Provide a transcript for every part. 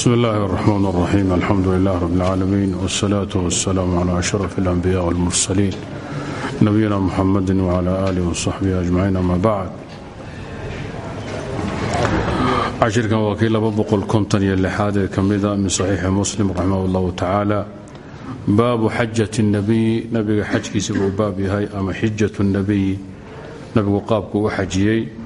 bsm اllahi الرحmn الرaxيim alxamdu lilah rb اlcaalamiin wالsalaaة wالsalaam عlى أشhrف الأnbiyaء wاlmursaliin nabiyina mxamadi wعlى alih وصaxbihi أجmaciin ama bacd cashirkan waa kii aad ee ka mida min صaxiixi muslim raximah اllahu tacaala baabu xajaة الnabiy nabiga xajkiisa buu baab yahay ama xijaة الnabiy nabigu qaabku u xajiyey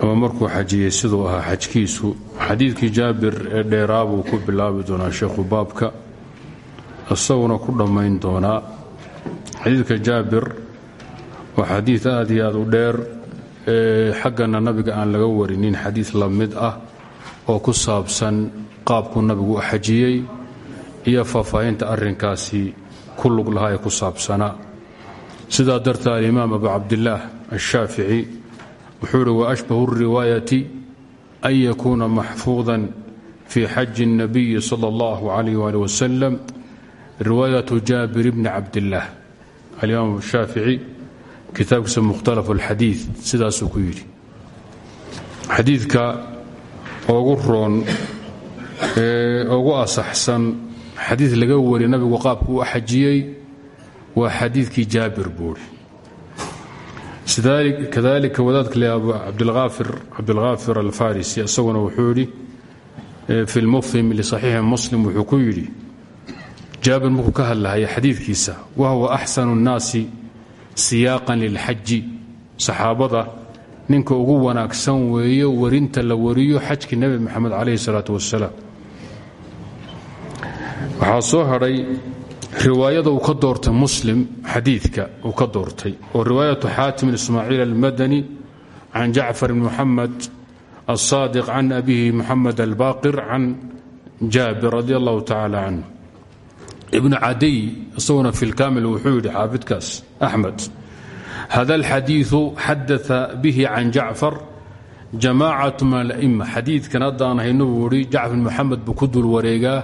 ama markuu xajiyey siduu ahaa xajkiisu xadiidkii jaabir ee dheeraa buu ku bilaabi doonaa sheekhu baabka isaguna ku dhammayn doonaa. Xadiidka jaabir waa xadiid aad iyo aad u dheer ee xaggana nabiga aan laga warinin xadiid la mid ah oo ku saabsan qaabkuu nabigu u xajiyey iyo faahfaahinta arrinkaasi ku lug lahaa ee ku saabsanaa. Sidaa darta alimaam abu cabdillaah ashaafici wuxuu ihi waashbahu الriwaayati an yakuuna maxfuuda fi xaji الnabiyi salى اllah عalayh ali wasalam riwaayatu jaabir bni cabdillaah alimaam shaafici kitaabkiisa mukhtalaf اlxadiid sidaasuu ku yidhi xadiidka ogu roon ee ugu asaxsan xadiid laga wari nabigu qaabku u xajiyey waa xadiidkii jaabir buuri kadalika wadaadka cabdilhaafir alfarisi isaguna wuxuu yidhi fi lmufhim lisaxiixi muslim wuxuu ku yidhi jaabir markuu ka hadlahaya xadiidkiisa wahuwa axsanu nnaasi siyaaqan lilxaji saxaabada ninka ugu wanaagsan weeye warinta la wariyo xajkii nebi moxamed calayhi salaatu wasalaam waxaa soo hadhay riwaayada uu ka doortay muslim xadiidka uu ka doortay oo riwaayatu xaatim ismaaciil almadani can jacfar bn muxamed alsaadiq can abihi muxamed albaqir can jaabir radi allahu tacaala canhu ibnu cadiy isaguna fi lkamil wuxuu yidhi xaafidkaas axmed hada alxadiiu xadaa bihi can jacfar jamacat min ala'ima xadiidkan haddaan hayno buu ihi jacfar muxamed buu ku dul wareegaa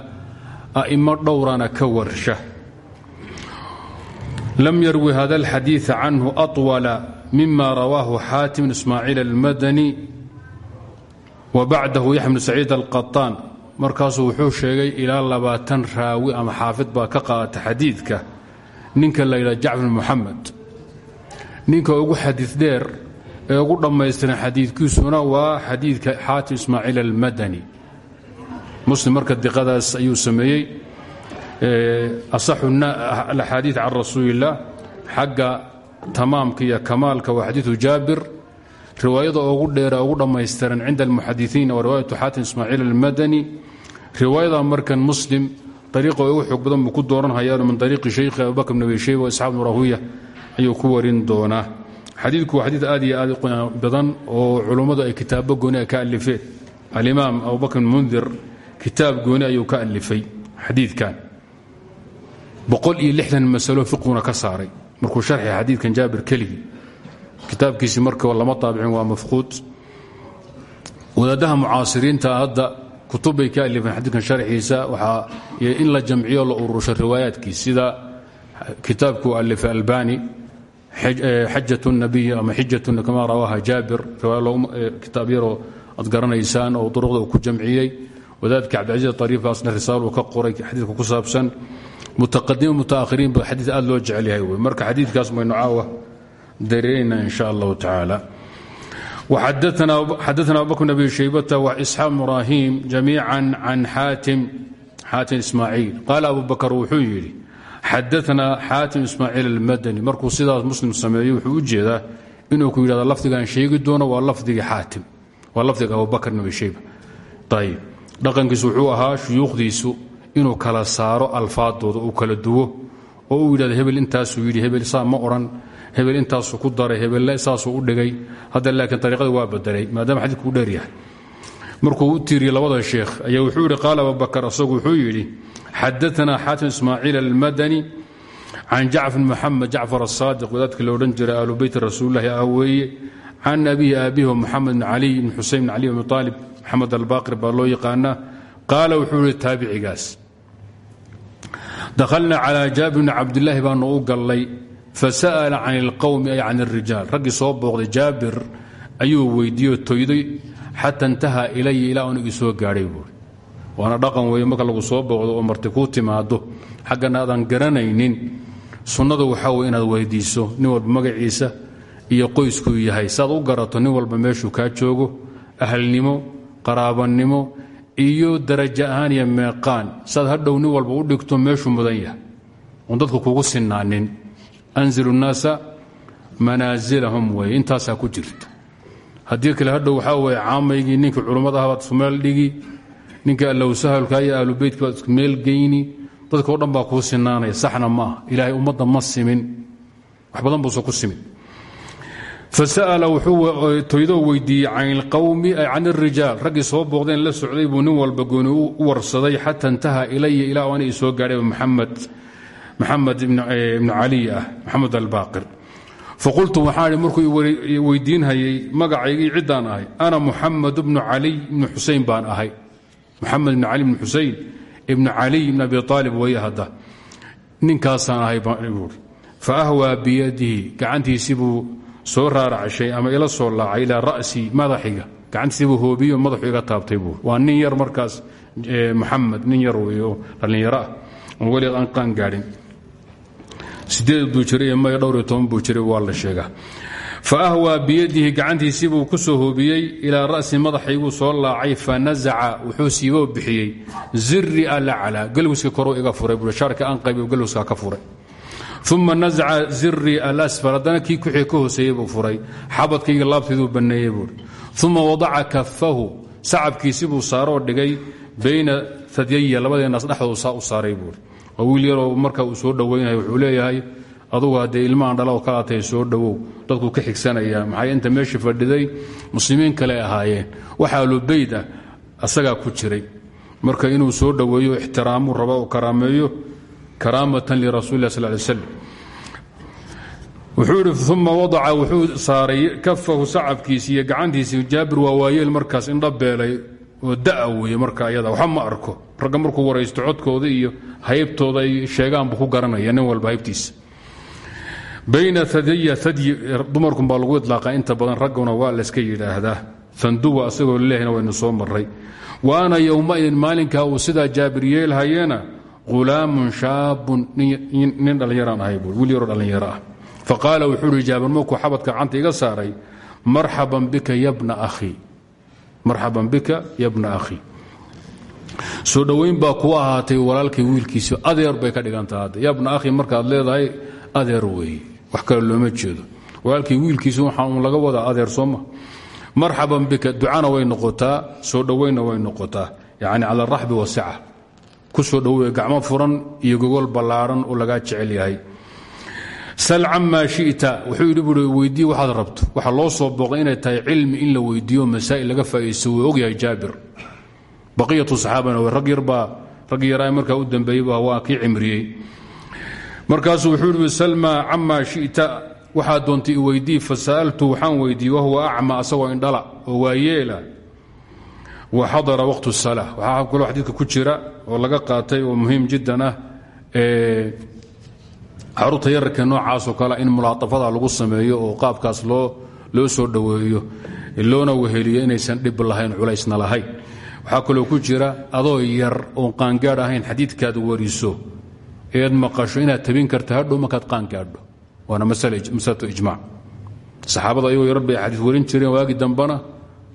a'imo ka warsha lm yrwi hada اlxadiiث canhu أطwla mima rawaahu xaatim ismaaciil almadani wabacdahu yaxya bnu saciid alqaطaan markaasuu wuxuu sheegay ilaa labaatan raawi ama xaafid baa ka qaata xadiidka ninka la yidhaha jacfar muxamed ninka ugu xadiid dheer ee ugu dhammaystiran xadiidkiisuna waa xadiidka xaatim ismaaciil almadani muslim marka diqadaas ayuu sameeyey alaxaadiid can rasuuli illah xagga tamaamka iyo kamaalka waa xadiidu jaabir riwaayada ugu dheera ugu dhammaystiran cinda almuxadisiin waa riwaayatu xaatim ismaaciil almadani riwaayada markan muslim ariiqa ugu xoog badan buu ku dooranhayaano min ariiqi shaykhi abubakr bn abi shayba isxaaq bn rahuya ayuu ku warin doonaa xadiidku waa xadiid aad iyo aad badan oo culummadu ay kitaabo gooni alifeen ayuu ka boqol iyo masalo fiqhuna ka saaray. Markuu sharxay xadiidkan jaabir keligii kitaabkiisii marka lama taabicin waa mafquud. Wadaadaha mucaasiriinta hadda kutubbay ka alifeen xadiidkan sharxiisa waxaa in la jamciyo la urusho riwaayaadkiis sida kitaabkuu alifay albani xajat nabiy ama xijat kama rawaaha jaabir kitaab yaroo aad garanaysaan oo duruqda uu ku jamciyey. Wadaadka cabdilcaziiz ariifaasna risaal uu ka qoray xadiidka ku saabsan mutaqadimi mutaahiriin ba xadii aad loo jecel yahay wey marka xadiidkaas maynu caawa dareerayna in sha allahu tacaala xadaana abubakr abi shaybata waisxaaq bn ibrahim jamiica can xaatim ismaaciil qaala abu bakr wuxuu yidhi xadaana xaatim ismaaciil almadani markuu sidaas muslim sameeyey wuxuu u jeedaa inuu ku yidhahdo lafdigaan sheegi doono waa lafdigii xaatim waa lafdiga abubakr abi shayba ayb dhaqankiisu wuxuu ahaa shuyuukhdiisu inuu kala saaro alfaadooda uu kala duwo oo uu yidhahdo hebel intaasuu yidhi hebel saa ma odhan hebel intaasuu ku daray hebelle saasuu u dhigay. Hadda laakiin ariiqada waa bedelay maadaama xadiidku u dheer yahay. Markuu u tiiriyey labada sheekh ayaa wuxuu yidhi qaala abubakar asagu wuxuu yidhi xadaanaa xaatim ismaaciil almadani can jacfar muxamed jacfar asaadiq wadaadka lo odhan jiray ahlu beyti rasuulilahi ah weeye can abihi aabihi moxamed bn caliy bn xusein bn cali bn aalib maxamed albaqir baa loo dakhalna calaa jaabir bni cabdilaahi baanu u gallay fasa'ala can ilqowmi ay can اrijaal raggii soo booqday jaabir ayuu weydiiyo toyday xata intaha ilaya ilaa un igi soo gaadhay buui waana dhaqan weeye marka lagu soo booqdo oo marti kuu timaado xaggana aadan garanaynin sunnadu waxaa weye inaad weydiiso nin walba magaciisa iyo qoyskuu yahay saad u garato nin walba meeshuu kaa joogo ahalnimo qaraabanimo iyo darajo ahaan iyo meeqaan saad hadhow nin walba u dhigto meeshuu mudan yahay. Oon dadku kugu sinaanin anzilu nnaasa manaasilahum weye intaasaa ku jirta. Haddii kale hadhow waxaa weye caamaygii ninkii culummada ahbaad ismeel dhigi ninka allowsahalka iyo ahlubeytka baad ismeel geyni dadka o dhan baa kuu sinaanaya saxna ma ah ilaahay ummadda ma simin. Wax badan buusa ku simin fasa'ala wuxuu toydoo weydiiyey can ilqowmi ay can irijaal soo booqdeen la socday buu nin walba gooni u warsaday xata intaha ilaya ilaa ani soo gaadhay maxamed ibnu caliy ah maxamed albaaqir faqultu waxaa i markuu weydiinhayey magacaygii ciddaan ahay ana muxamed bnu caliy ibnu xusein baan ahay muxamed ibnu cali ibnu xusein ibnu caliy ibn abi aalib weye hadda ninkaasaan ahay buui fa ahwaa biyadihi gacantiisii buu soo raaracshay ama ila soo laacay ilaa ra'sii madaxiga. Gacantiisibuu hoobiyo madaxu iga taabtay buui waa nin yar markaas muxamed nin yar wey oo dhallinyaro ah. Oon aan qaan gaadhin. Sideed buu jiray dhowr toban buu waa la sheegaa. Fa ahwaa biyadihi gacantiisii buu ku soo hoobiyey ilaa ra'si madaxayguu soo laacay fa nasaca wuxuu siiboo bixiyey ziri alacla galwiska koruu iga furay shaarka aan qaybi galwiska ka furay uma nasaca ziri alasfar haddana kii kuxii ka hooseeyey buu furay xabadkayga laabtayduu banneeyey buui uma wadaca kafahu sacabkiisi buu saaroo dhigay bayna adyaya labadeenaas dhexdoodu saa u saaray buui marka uu soo dhowaynaya wuxuu leeyahay adugu haddee ilmahan dhalao kalaatay soo dhowow dadku ka xigsanaya maxay inta meeshii fadhiday muslimiin kale ahaayeen waxa alubeyd ah asagaa ku jiray marka inuu soo dhoweeyo ixtiraamu raba karaameeyo karaamatan lirasuuli sal ly slam wuxuu idhi uma wuxuu saaray kafahu sacabkiisi iyo gacantiisi. Jaabir waa waayeel markaas indhabeelay oo weeye marka ayada. Waxba ma arko ragga markuu waraysto codkooda iyo haybtooda ay sheegaan buu ku garanaya nin walba haybtiisa. Bayna adya adyi dumarkun baa lagu idlaaqa inta badan ragguna waa layska yidhaahdaa. Fanduwa asagoo laleehna waynu soo maray wa ana yowmaidin maalinkaa uu sidaa jaabir yeelhayeena hulaamun shaabun nin dhallinyaraan ahay wiil yaroo dhallinyaro ah. Faqaala wuxuu uhi jaabir markuu xabadka gacanta iga saaray? Marxaban bika yabna akhii soo dhowayn baa ku ahaatay walaalkay wiilkiisi adeer bay ka dhigantaha hadda. Yabna akhii markaad leedahay adeer weeye wax kale looma jeedo. Walaalkii wiilkiisi waxaa uun laga wadaa adeer sooma marxaban bika ducana way noqotaa soo dhowaynna way noqotaa. Yacni cala araxbi wasica ku soo dhoweeye gacmo furan iyo gogol ballaaran oo lagaa jecel yahay. Sal camaa shita wuxuu yidhi buui weydii waxaad rabto waxaa loo soo booqday inay tahay cilmi in la weydiiyo masaa'il laga faa'iidaysto wuu ogyahay jaabir. Baqiyatu saxaabana w rag yarbaa rag yaraa markaa u dambeeyeyba waa kii cimriyey. Markaasuu wuxuu yidhi salma camaa shita waxaad doontay i weydii fasa'altu waxaan weydiiyey wahuwa acma asagoo indhala oo waayeela wa xadara waqtu salaa waxaa kaloo xadiidka ku jira oo laga qaatay oo muhiim jiddan ah carruurta yararka noocaasoo kale in mulaatafada lagu sameeyo oo qaabkaas loo soo dhoweeyo loona weheliyo inaysan dhib lahayn culaysna lahayn. Waxaa kaloo ku jira adoo yar oon qaangaadh ahayn xadiidkaad wariso eed maqasho inaad tabin karta hadhow markaad qaangaadho. Waana masalatu ijmac saxaabada ayagoo yarar bay xadiis warin jireen waagi dambana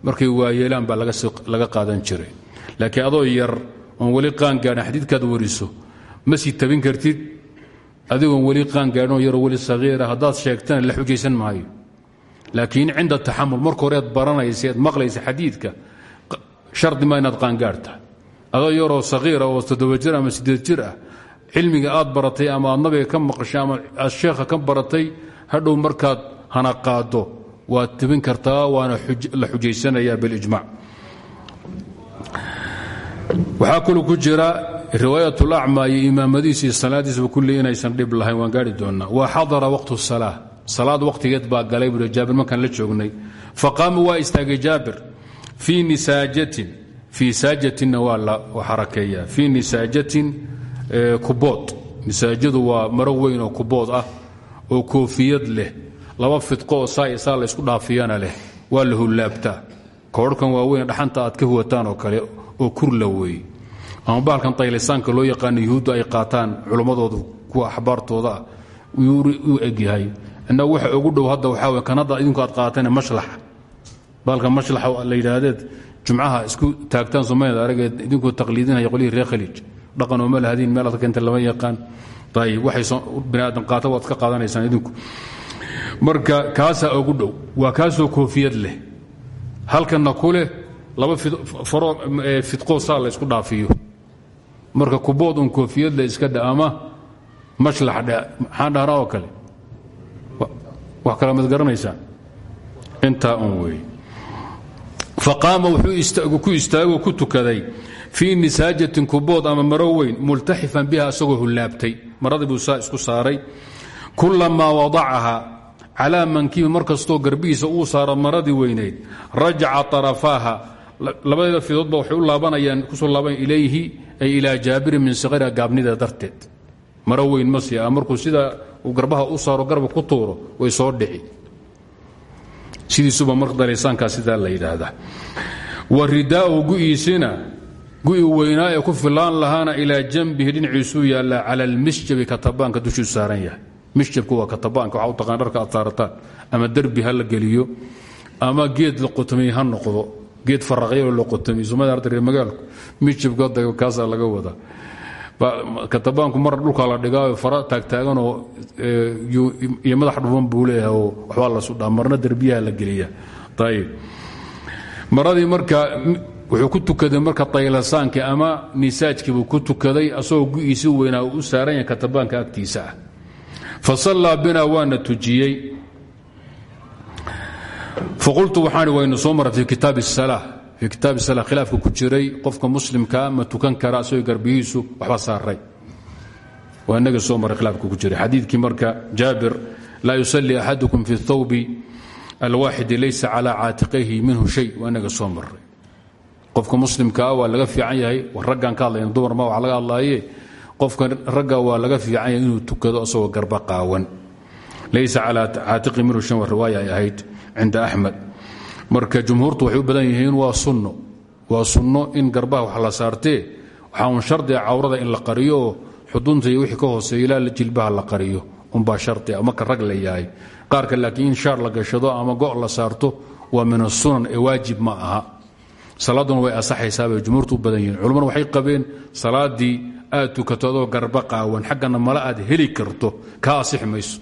markay waayeelaan baa laga qaadan jiray. Laakiin adoo yar oon weli qaangaadhin xadiidkaad wariso ma sii tabin kartid. Adigoon weli qaangaadhinoo yaroo weli sahiira haddaad sheegtana la xujaysan maayo. Laakiin cinda taxamul marka hore ead maqlaysa xadiidka shardi ma inaad qaangaadhta adoo yaroo sahiira oo toddoba jir ama siddeed jir ah cilmiga aad baratay ama aad ka maqashay ama sheekha ka baratay hadhow markaad hana qaado waad tibin kartaa waana la xujaysanayaa bilijmac waxaa kaloo ku jira riwaayat lacma iyo imaamadiisa iyo salaadiisaba kulli inaysan dhib lahayn waan gaari doonnaa. Wa xadara waqtu salaa salaad waqtigeed baa galay buui jaabir markaan la joognay. Faqaama waa istaagay jaabir. Fii nisaajatin fii saajatinna waa la xarakeeyaa laba fidqo oo saa saa la ysku dhaafiyana leh waa la hullaabtaa. Koorhkan waaweyn dhaxanta aad ka huwataan oo kale oo kurla weeye ama bahalkan taylisaanka loo yaqaano yuhuuddu ay qaataan culimmadoodu kuwa axbaartooda ah uu egyahay innagu waxa ugu dhow hadda waxaa wey kan hadda idinku aad qaatayna mashlaxa bahalka mashlaxa la yidhaahdeed jumcaha isku taagtaan soomaalida arageed idinkuu taqliidinaya qolyihii reer khaliij dhaqan ooma lahadiin meel ad keenta lama yaqaan. Ayib waxay bini aadan qaata waad ka qaadanaysaan idinku marka kaasaa ugu dhow waa kaasoo koofiyad leh. Halkanna ku leh laba faro fidqoo saa la ysku dhaafiyo. Marka kubood un koofiyad leh iska dha ama mashlax dhe kale. Wax kala mad garanaysaan intaa un weeye faqaama wuxuu ku istaagoo ku tukaday fii nisaajatin kubood ama maro weyn biha asagoo hullaabtay. Maradii saa isku saaray. Kulamaa wadacaha calaa mankibi mar kastoo garbihiisa uu saaro maradii weynayd rajaca arafaaha labadeeda fidoodba waxay u laabanayaan ku soo laaban ilayhi ay ilaa jaabirin min sakira gaabnida darteed. Maro weyn ma sia markuu sidaa uu garbaha u saaro garba ku tuuro way soo dhici. Sidiisuba mar dalisaankaa sidaa la yidhaahdaa. Wa ridaa'u gu'iisina gu'i weynaa ee ku filaan lahaana ilaa janbihi dhinaciisuu yaallaa cala almisjabi katabaanka dushuu saaran yahay misjabku waa katabaanka waxa u taqaan dharka aad ama derbi ha la ama geed la qotamay ha noqdo geed faraqyao la qotamay soomaalida arda reer magaalku hadda kaasaa laga wadaa. Katabaanku mar dhulkaa la dhigaayo fara taagtaaganoo iyo madax dhuban buu oo waxbaa la sudhaa marna derbiyaha la geliya ayib maradii marka wuxuu ku tukaday marka taylasaankii ama nisaajkiibuu ku tukaday asagoo gu'iisi weynaa u saaran katabaanka agtiisa ah fa sallaa bina waana tujiyey faqultu waxaan waynu soo marra fi kitaab الsalaa fii kitaab الsalaa khilaafka ku jiray qofka muslimkaa ma tukan kara asagoo garbihiisu waxba saaray waa inaga soo marray khilaafka ku jiray xadiidkii marka jaabir laa yusalii axadukum fi اthawbi alwaaxidi laysa calى caatiqayhi minhu shay waa inaga soo marray qofka muslimkaa waa laga fiican yahay raggaan ka hadlayna dumar ma wax laga hadlaaye qofka ragga waa laga fiican yahay inuu tukado asagoo garba qaawan. Laysa calى caatiqi minhu shan wa riwaaya ay ahayd cinda marka jumhuurtu waxay badan yihiin waa sunno. Waa sunno in garbaha wax la saartee waxaa un shardiga in la qariyo oo wixii ka hooseeya ilaa jilbaha la qariyo. Unbaa shardia marka rag la yahay. Qaarka laakiin in shaar la gashado ama go' la saarto waa min asunan ee waajib ma aha. Salaaduna way asaxaysaa bay jumhuurtu u badan yihiin. Culummadu waxay qabeen salaaddii aad tukato adoo garba qaawan xaggana mala aad heli karto kaa asixi mayso.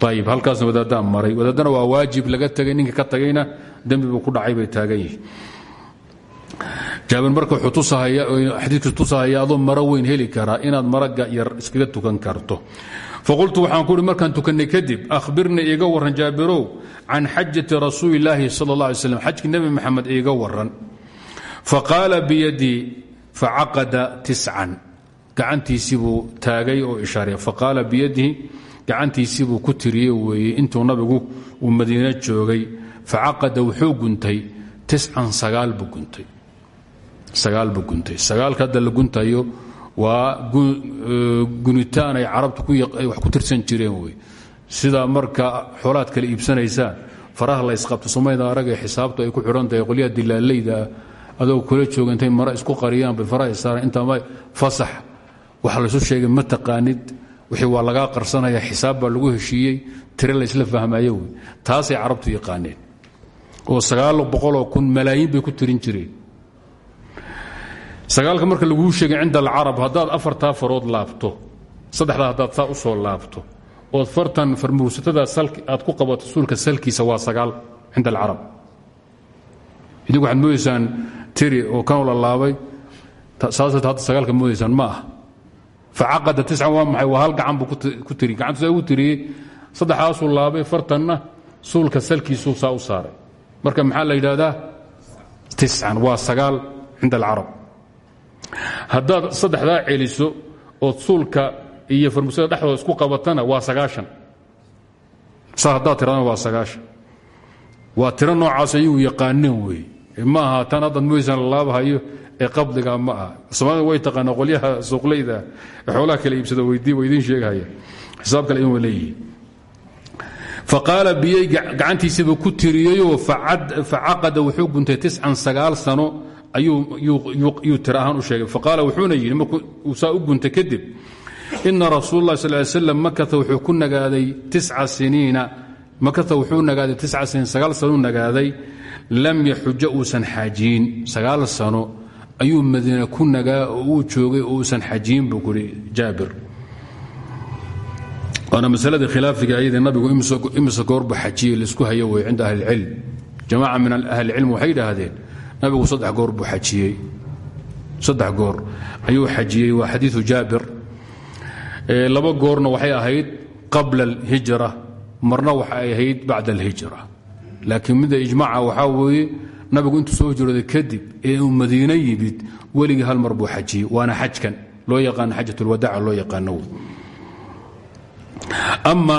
Ayib halkaasna maray. Wadaaddana waa waajib laga tegay ninka ka tagayna dembi buu ku dhacay bay taagan yihiin. Jaabir marka wuxuu xadiidkiisu tusahaya adoo maro weyn heli karaa inaad maraga yar iskaga tukan karto. Faqultu waxaan ku uhi markaan kadib akhbirnii iiga warran jaabirow can xajati rasuuli illaahi sala allah alay slam xajkii nebi maxamed iiga warran. Faqaala facaqada tiscan gacantiisii taagay oo ishaaray. faqaala biyadihi gacantiisii ku tiriyey weeye intuu nabigu uu madiine joogay facaqada wuxuu guntay tiscan sagaal buu guntay. sagaal buu guntay. sagaalka hadda la guntayo waa gunitaan ay carabtu wax ku tirsan jireen wey sida marka xoolaad kale iibsanaysaan faraha la ysqabto somayda aragee xisaabtu ay ku xidhan tahay qolyaha dilaalayda adoo kula jooga intay mara isku qariyaan bay faraha isaaran intaama fasax. Waxa laysu sheegay ma taqaanid. Wixii waa lagaa qarsanaya xisaab baa lagu heshiiyey tire laysla fahmayo wey. Taasay carabtu yaqaaneen. Oo sagaal boqoloo kun malaayiin ku tirin jireen. Sagaalka marka laguu sheegay cinda alcarab haddaad afartaa farood laabto saddexdaa haddaad saa u soo laabto ood fartan farmuursatada aad ku qabato suulka salkiisa waa sagaal cinda alcarab. Idinku waxaad moodaysaan tiri oo kanoo la laabay saasad hadda sagaalka moodaysaan ma ah facaqada tiscan waa maxay? Gacan buu ku tiri. Gacantu saa ugu tiriyey saddexdaasuu laabay fartanna suulka salkiisuu saa u saaray. Marka maxaa la yidhaahdaa? Tiscan waa sagaal cinda alcarab. Haddaad saddexdaa celiso ood suulka iyo farmusada dhexdooda isku qabatana waa sagaashan. Saa haddaad waa sagaashan. Waa tiro noocaas ayagu yaqaaneen ma aha tan haddaad moysan ee qabdiga ma aha. Soomaalida way taqaana qolyaha suuqleyda xoolaha kala iibsada waa idiin sheegahaya. Xisaab kale in way leeyihiin faqaala biyey gacantiisiibuu ku tiriyeyoo facaqada wuxuu guntay tiscan sagaal sano ayuu tira ahaan u sheegay. Faqaala wuxuuna yidhi markuu saa u guntay kadib ina rasuul اlah sal slam makata wuxuu ku nagaaday tica siniina. Makata wuxuu nagaaday tica siniin sagaal sanuu nagaaday lam yaxuja uusan xaajiyin. Sagaal sano ayuu madiina ku nagaa uu joogay oo uusan xajiyin buu kuhi jaabir. Waana masaladii khilaafiga ayadii nabigu imise goorbu xajiyey la isku hayo wey cinda ahli اlcilm jamaaca min ahlicilm waxay idhaahdeen nabigu saddex goor buu xajiyey saddex goor ayuu xajiyey waa xadiiu jaabir. Laba goorna waxay ahayd qabla alhijra marna waxay ahayd bacda alhijra laakiin midda ijmaaca waxaa weeye nabigu intuu soo hijrooday kadib ee uu madiino yimid hal mar buu xajiyey waana xajkan loo yaqaano xajat lwadaaca loo yaqaano ama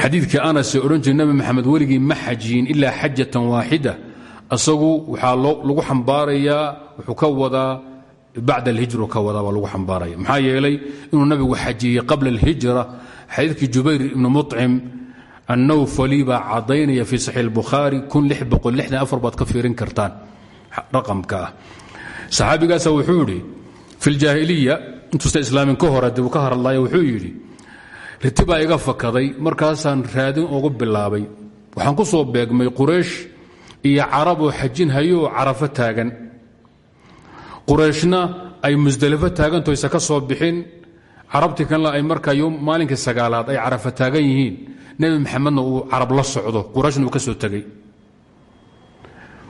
xadiidkii odhan jiray nabi maxamed weligii ma xajiyin ilaa xajatan waaxida isagu waxaa lagu xambaarayaa wuxuu ka wadaa bacd alhijru ka wadaa baa lagu xambaaraya. Maxaa yeelay inuu nabigu xajiyey qabla alhijra. Xadiidkii jubayr ibni muطcim annawfali baa cadaynaya fii saxiix اlbukhaari baad ka fiirin kartaan. Raqamka ah. Saxaabigaasa wuxuu yidhi fi ljaahiliya islaamin ka hore dib u ka hadlaya wuxuu yidhi riti iga fakaday markaasaan raadin ugu bilaabay. Waxaan ku soo beegmay quraysh iyo carab oo hayo oo taagan. Qurayshna ay musdelifo taagantoysa ka soo bixin. Carabtii kanle ay markaa maalinkii sagaalaad ay carafo taagan yihiin nebi maxamedna uu carab la socdo qurayshna uu ka soo tegey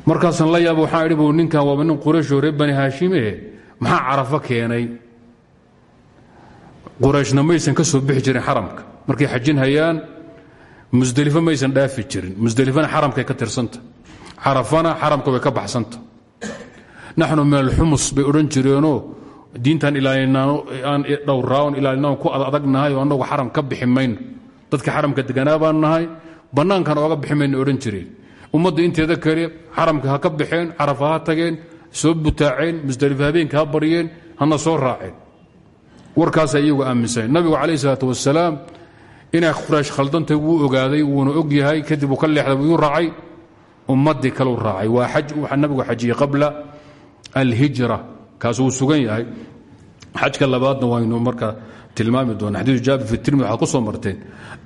markaasaan la yaaba waxaan idhi bu ninkan waaba nin qurayshoo reer bani haashimehe maxaa carafo keenay? Qurayshna maysan ka soo bixi jirin xaramka. Markay xajin hayaan musdelifo maysan dhaafi jirin. Musdelifana xaramkay ka tirsanta. Carafana xaramka ka baxsanta. Naxnu min alxumus bay odhan jireenoo diintaan ilaalinaan dhowraaon ilaalinaan ku adagnahay oo annagu xaram ka bixi dadka xaramka deganaa baan nahay bannaankan ooga bixi mayno odhan jireen ummadda inteeda kale xaramka ka baxeen carafa tageen soo butaaceen musdelifo habeenka ha baryeen hana soo raaceen. Warkaasa iyagu aaminsan nabigu calayh isalaatu wasalaam inay quraysh khaldantay wuu ogaaday wuuna og yahay kadib uu ka leexday wuu raacay. Ummadii kaleu raacay. Waa xaj waxaa nabigu xajiyey qabla alhijra kaas wuu sugan yahay. Xajka labaadna waynu marka tilmaami doona xadiiu jaabir fi tirmid waxaad ku soo marteen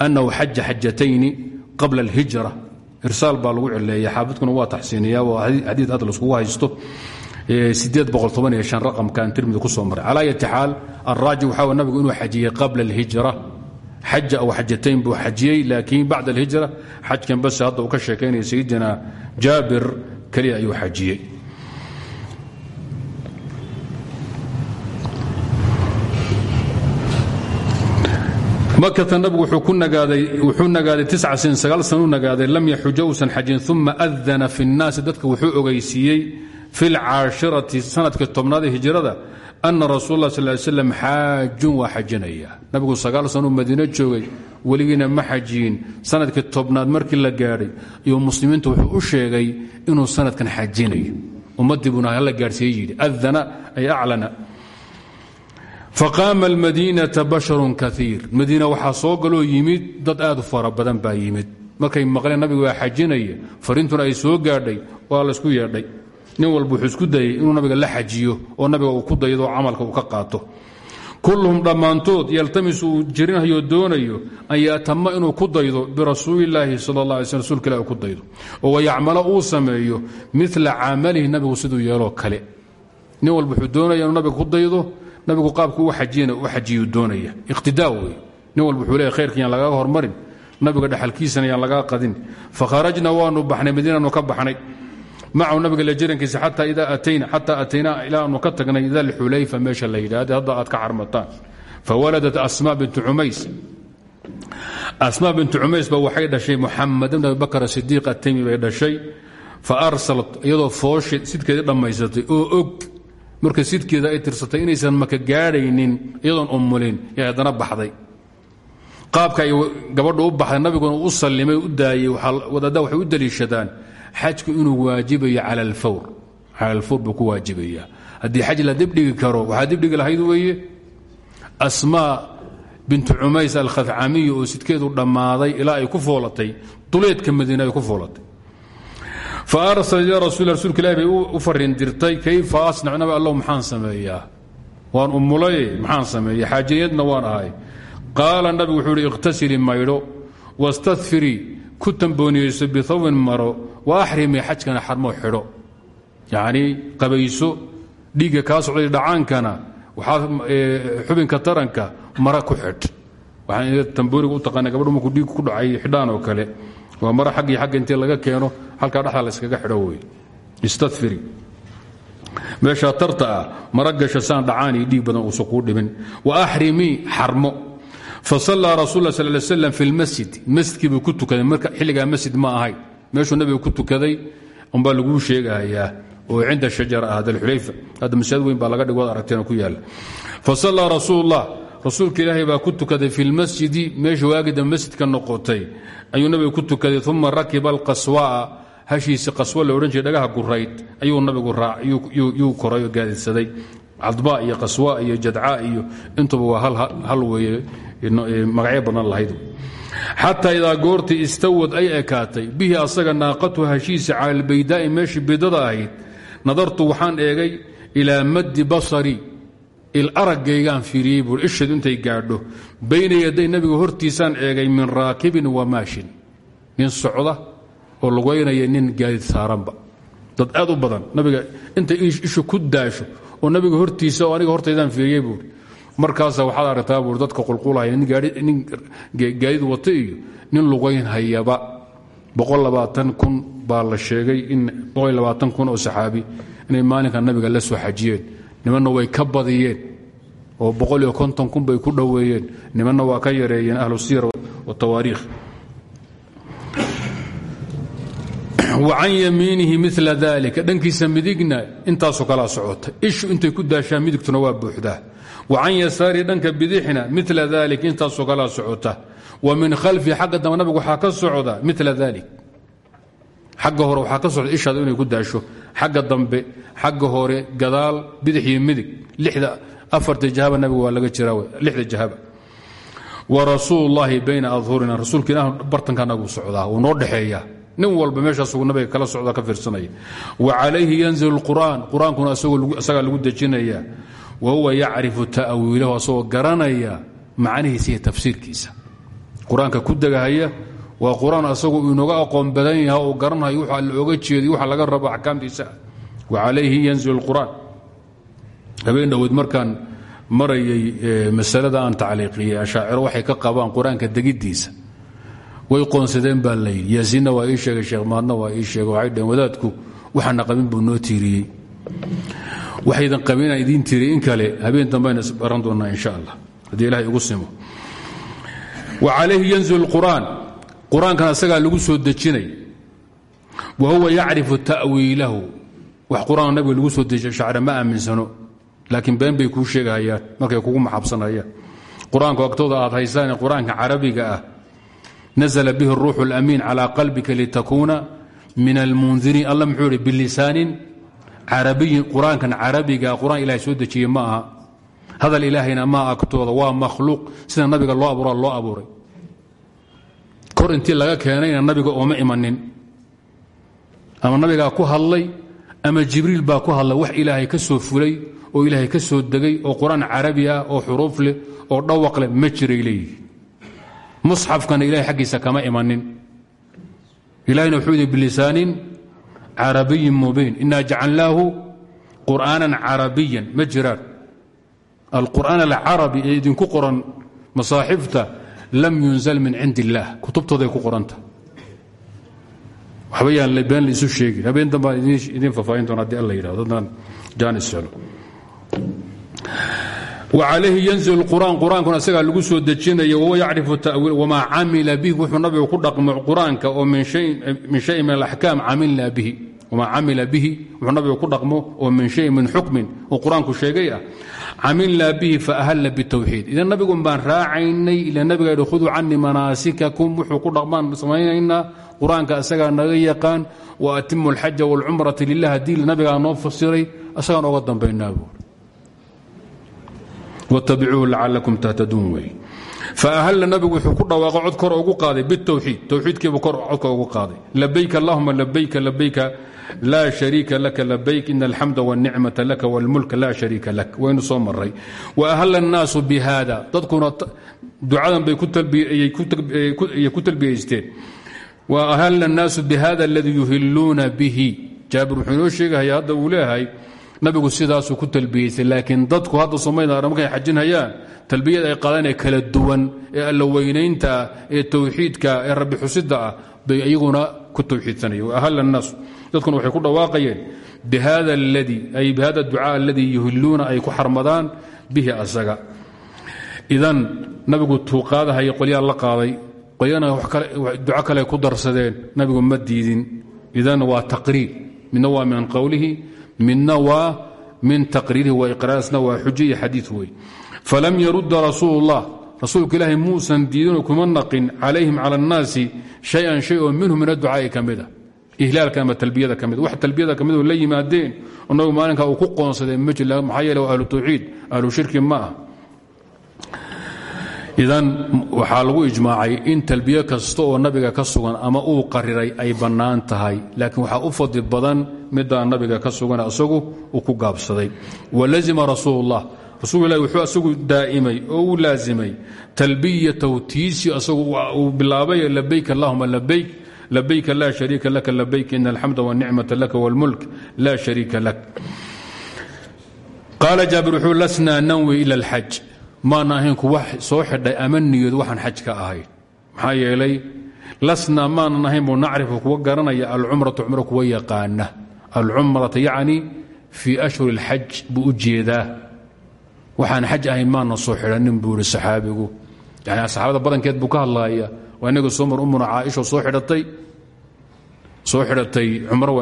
annahu xaja xajatayni qabla alhijra. Irsaal baa lagu cileeya xaafidkuna waa taxsiiniya waa xadiid aad laiskugu haysto raqamkan tirmidi ku soo maray. Calaa ayati xaal alraaji waxaa nabigu inuu xajiyey qabla alhijra. Xaja aw xajatayn buu xajiyey laakiin bacd alhijra xajkan base hadda uu ka sheekaynaya sayidina jaabir keliya ayuu xajiyey makata nabigu wuxuu nagaaday tica sin sagaal sanuu nagaaday lam yaxuja uusan xajin uma adana fi اnnaasi dadka wuxuu ogeysiiyey fi اlcaashirati sannadkii tobnaad ee hijrada ana rasuul lah sal slam xaajun waa xajinaya. Nabigu sagaal sanuu madiino joogay weligiina ma xajiyin sannadkii tobnaad markii la gaadhay iyo muslimiinta wuxuu u sheegay inuu sanadkan xajinayo. Ummadii buuna hala gaadhsiiye yidhi. Adana ay aclana faqaama almadiinata basharun kaiir madiina waxaa soo galoo yimid dad aad u fara badan baa yimid markay maqleen nabigu waa xajinaya fariintuna ay soo gaadhay waa laysku yeedhay nin walba wuxuu isku dayay inuu nabiga la xajiyo oo nabiga uu ku daydo oo camalka uu ka qaato kulluhum dhammaantood yaltamisu uu jirinhayo doonayo an yatama inuu ku daydo birasuulilaahi sal la sl rsulka ilah ku daydo oo wayacmalo uu sameeyo mila camalihi nabiga nabigu qaabku u xajiyana u xajiyuu doonaya. Iqtidaa wey nin walba wuxuu leeya khayrka hormarin nabiga dhaxalkiisana yaan lagaa qadin. Fakharajna waanu baxnay madiinanu ka baxnay. Macahu nabiga la jirankiisa xataa idaa atayna xataa ataynaa ilaa aanu ka tagnay dalxulayfa meesha la yidhaahda hadda aad ka xarmataan. Fawaladat asma bintu cumays. Asma bintu cumays ba waxay dhashay muxamed ibn abi bakr sidiiq ataymi bay dhashay. Fa arsalat iyadoo fooshi sidkeedii dhammaysatay oo og marka sidkeeda ay tirsatay inaysan maka gaadhaynin iyadoon umulin ee haddana baxday. Qaabka ay gabadhu u baxday nabiguna u sallimay u daayey wadaadda waxay u daliishadaan xajku inuu waajibayo cala alfawr. Cala alfawr buu ku waajibaya haddii xaj la dibdhigi karo waxaa dibdhigi lahayd weeye. Asmaa bintu cumays alkhafcamiya oo sidkeedu dhammaaday ilaa ay ku foolatay duleedka madiina ay ku foolatay fa arsala ila rasul rasuulka ilahi bay u fariin dirtay kayfa asnac nabi allow maxaan sameeyaa waan umulay maxaan sameeya xaajiyadna waan ahay qaala nabigu wuxuu ihi ikhtasili maydho wastadfirii ku tambooniyeyso bihawbin maro wa axrimii xajkana xarmoo xidho yacnii qabayso dhiigga kaa socday dhacaankana waxaa xubinka taranka mara ku u taqaana gabadhu markuu dhiig ku dhacay xidhaan oo kale waa mara xaggii xagga intii laga keeno halkaa dhexda la yskaga xidho wey istadfiri. Meeshaa tarta ah mara gasha saan dhacaan iyo dhiig badan uusan kuu dhimin wa axrimii xarmo. Fasallaa rasul la sal slam fi lmasjid masjidkii buu ku tukaday. Marka xilligaa masjid ma ahay. Meeshuu nabiga ku tukaday umbaa laguu sheegahayaa oo cinda shajara ah dalxulayfa hadda masaajid weyn baa laga dhig waad aragteen ku yaalla fasallaa rasuulullah. Rasuulka ilaahay baa ku tukaday fi lmasjidi meesha waagida masjidka noqotay. Ayuu nabiga ku tukaday uma rakiba alqaswaa hashiisi qaswo la odhan jiray dhagaha gurayd ayuu nabigu yuu koray oo gaadidsaday cadba iyo qaswa iyo jadca iyo intuba waa hal weeye magacyo badan lahayd. Xataa idaa goortii istawad ay ekaatay bihi asaga naaqatu hashiisi cala albaydaa'i meeshii bidada ahayd nadartu waxaan eegay ilaa maddi basari il araggaygaan fiiriyey buui ishadu intay gaadho. Bayna yaday nabiga hortiisaan eegay min raakibin wa maashin. Nin socda oo lugaynaya nin gaadid saaranba. Dad aad u badan. Nabiga intay ishu ku daasho oo nabiga hortiisa oo aniga hortaydaan fiiriyey buui markaasa waxaad aragtaa buui dadka qulqulhaya nin gaadid wata iyo nin lugayn hayaba kun baa la sheegay in kun oo saxaabi inay maalinka nabiga la soo xajiyeen. Nimanna way ka badiyeen oo kun bay ku dhoweeyeen. Nimanna waa ka yareeyeen ahlu siyar watawaariikh wacan yamiinihi mila dalika dhankiisa midigna intaasoo kalaa socota. Ishu intay ku daashaan midigtuna waa buuxdaa. Wacan yasaarihi dhanka bidixna mila dalik intaasoo kalaa socota. Wa min khalfihi xagga dambe nabigu waxaa ka socda mila dalik xagga hore waxaa ka socda ishaada inay ku daasho. Xagga dambe xagga hore gadaal bidix iyo midig. Lixda afarta jahaba nabiga waa laga jiraa lixda jahaba. Wa rasuul llaahi bayna adhurina rasuulka ilaah bartanka nin walba meeshaasuu nabiga kala socda ka fiirsanaya wa calayhi yanzil اlqur'aan qur'aankuna isagaa lagu dejinaya. Wa huwa yacrifu ta'wiilahu asagoo garanaya macnihiisa iyo tafsiirkiisa. Qur'aanka ku degahaya waa qur'aan asagu inooga aqoon badan yaha oo garanhayo waxa la oga jeediy waxa laga rabo axkaamtiisa. Wa calayhi yanzil اlqur'aan habeen dhoweyd markaan marayay masalada aan tacliiqiyey ashaaciro waxay ka qabaan qur'aanka degiddiisa way qoonsadeen baa layidhi yaasiinna waa ii sheegay sheekh maadna waa ii sheegay waxay dhaheen wadaadku waxaana qabin buu noo tiiriyey. Waxaydan qabin inaan idiin in kale habeen dambayna isbaran doonnaa insha allah. Haddii ilahay igu simo. Wa calayhi yanzil qur'aan qur'aankan asagaa lagu soo dejinay. Wa huwa yacrifu ta'wiilahu. Wax qur'aan nabiga lagu soo dejiya shacre ma aaminsano. Laakiin been bay kuu sheegahayaan markay kugu maxabsanayaan. Qur'aanku aad haysaan qur'aanka carabiga ah nazla bih ruuxu اlamiin calى qalbika litakuuna min almundiriin alla muxuu ihi bilisaanin carabiyin qur'aankan carabiga qur'aan ilahay soo dejiyey ma aha. Hadal ilaahayna maa agtooda waa makhluuq. Sida nabiga loo abuura loo abuuray. Kor intii laga keenayna nabiga ooma imanin. Ama nabigaa ku hadlay ama jibriil baa ku hadlay wax ilaahay ka soo fulay oo ilaahay ka soo degay oo qur'aan carabi ah oo xuruuf oo dhawaq ma jiray musxafkana ilahay xaggiisa kama imanin. Ilahayna wuxuu yidhi bilisaanin carabiyin mubiin. Inaa jacalnaahu qur'aanan carabiyan. Ma jiraan. Alqur'aan alcarabi ee qoran masaaxifta lam yunzal min cindi illaah ku qoranta. Waxba yaan isu sheegin. Habeen dambaan idiin faafaahin doona haddii alla yidhahdo dadnaan jaanis helo wacalayhi yanzil quraan quraankuna isagaa lagu soo dejinayo wahuwa yacrifu wamaa camila bihi wuxuu nabigu ku dhaqmo qur'aanka oo min shayin min alaxkaam camilna bihi. Wamaa camila bihi wuxuu nabigu ku dhaqmo oo min shayin min xukmin uu qur'aanku sheegay ah. Camilna bihi faahalla bitawxiid. Idan nabigun baan raacaynay ila nabiga yidhi khuduu canii manaasikakum wuxuu ku dhaqmaan samaynaynaa qur'aanka isagaa naga yaqaan wa atimu alxaja waalcumrata lilah haddii nabigaa noo fasiray isagaa nooga dambaynaa buuri wtabicuuhu lacalakum tahtaduun wey faahalla nabigu wuxuu ku dhawaaqo cod kor ugu qaaday bitowxiid towxiidkiibuu kor codka ugu qaaday labayk allahuma labayka labayka laa shariika laka labayk ina alxamda wاlnicmata laka wاlmulka laa shariika lak waynu soo maray waahalla الnaasu bihada dadkuna ducadan bay ku talbiyaysteen waahalla الnaasu bihada اladii yuhiluuna bihi jaabir wuxuu inoo sheegahaya hadda uu leeyahay nabigu sidaasuu ku talbiyeysay laakiin dadku hadda soomaalida markay xajinhayaan talbiyad ay qaadaan ee kala duwan ee allaweynayntaa ee tawxiidka ee rabbi xusida ah, bay iyaguna ku tawxiidsanaya waahal annaas dadkuna waxay ku dhawaaqayeen bihada aladii ay bihada ducaa aladii yuhilluuna ay ku xarmadaan bihi asaga. Idan nabigu tuuqaadahaya qolyaa la qaaday qolyana duco kale ku darsadeen nabigu ma diidin. Idan waa taqriib midna waa min qowlihi midna waa min taqriirihi wa iqraasna waa xujo iyo xadii wey falam yarudda rasuul اllah rasuulka ilaahay muusan kuma naqin calayhim cala annaasi shayan shay oo min adducaa'i ka mida ah, ihlaalka ama talbiyada ka mid ah. talbiyada ka ah la yimaadeen inagu maalinkaa ku qoonsadee ma ji maxaa ahlu tawxiid ahlu shirki ma idan waxaa lagu ijmaacay in talbiyo kasta oo nabiga ka sugan ama uu qariray ay bannaan tahay laakiin u fadli badan midaa nabiga ka sugan isagu uu ku gaabsaday. Walazima rasuululah rasuul wuxuu asagu daa'imay oo u laasimay talbiyatahu tiisi asagu uu bilaabay labayk allahuma labayk labayk laa shariika laka labayk ina alxamda wاnicmata laka wاlmulk laa shariika lak. Qaala jaabir wuxuu lasnaa nanwi ila alxaj. Maana ahayn kuwa soo xidhay ama niyad waxaan ka ahayn maxaa yeelay lasnaa maanan ahayn buu nacrifu kuwa garanaya alcumratu cumro kuwa yaqaana alcumrata yacni fii ashhur اlxaj buu u jeedaa. Waxaan xaj ahayn maana soo xidhanin buu ihi saxaabigu. Yani saxaabada badankeed buu ka hadlaaya waa inaga soo mar umuna caaisho soo xidhatay. Soo xidhatay cumro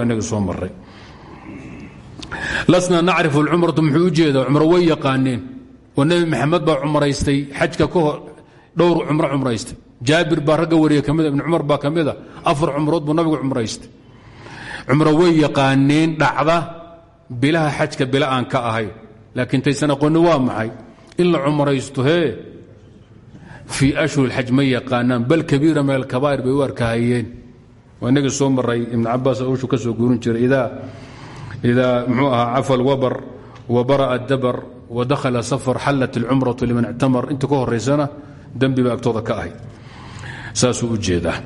lasnaa nacrifu alcumratu muxuu u jeedaa cumro way yaqaaneen. Oo nebi maxamed baa cumraystay xajka ka hor dhowr cumro cumraystay jaabir baa ragga wariya ka ibn cumar baa ka mida afar cumrood buu nabigu cumro way yaqaaneen dhacda bilaha xajka bila aan ka ahayn laakiin taysan aqoonni waa maxay? In la cumraysto hee? Ashhur xaj ma bal kabiira min alkabaa'ir bay u arkahayeen waa soo maray ibn cabaas ushu ka soo guurin jiray idaa mxuu ahaa cafa alwabar wa bara'a wa dakhala safar xallat alcumratu liman ictamar inta ka horaysana dembi ba agtooda ka ahay. Saasuu u jeedaa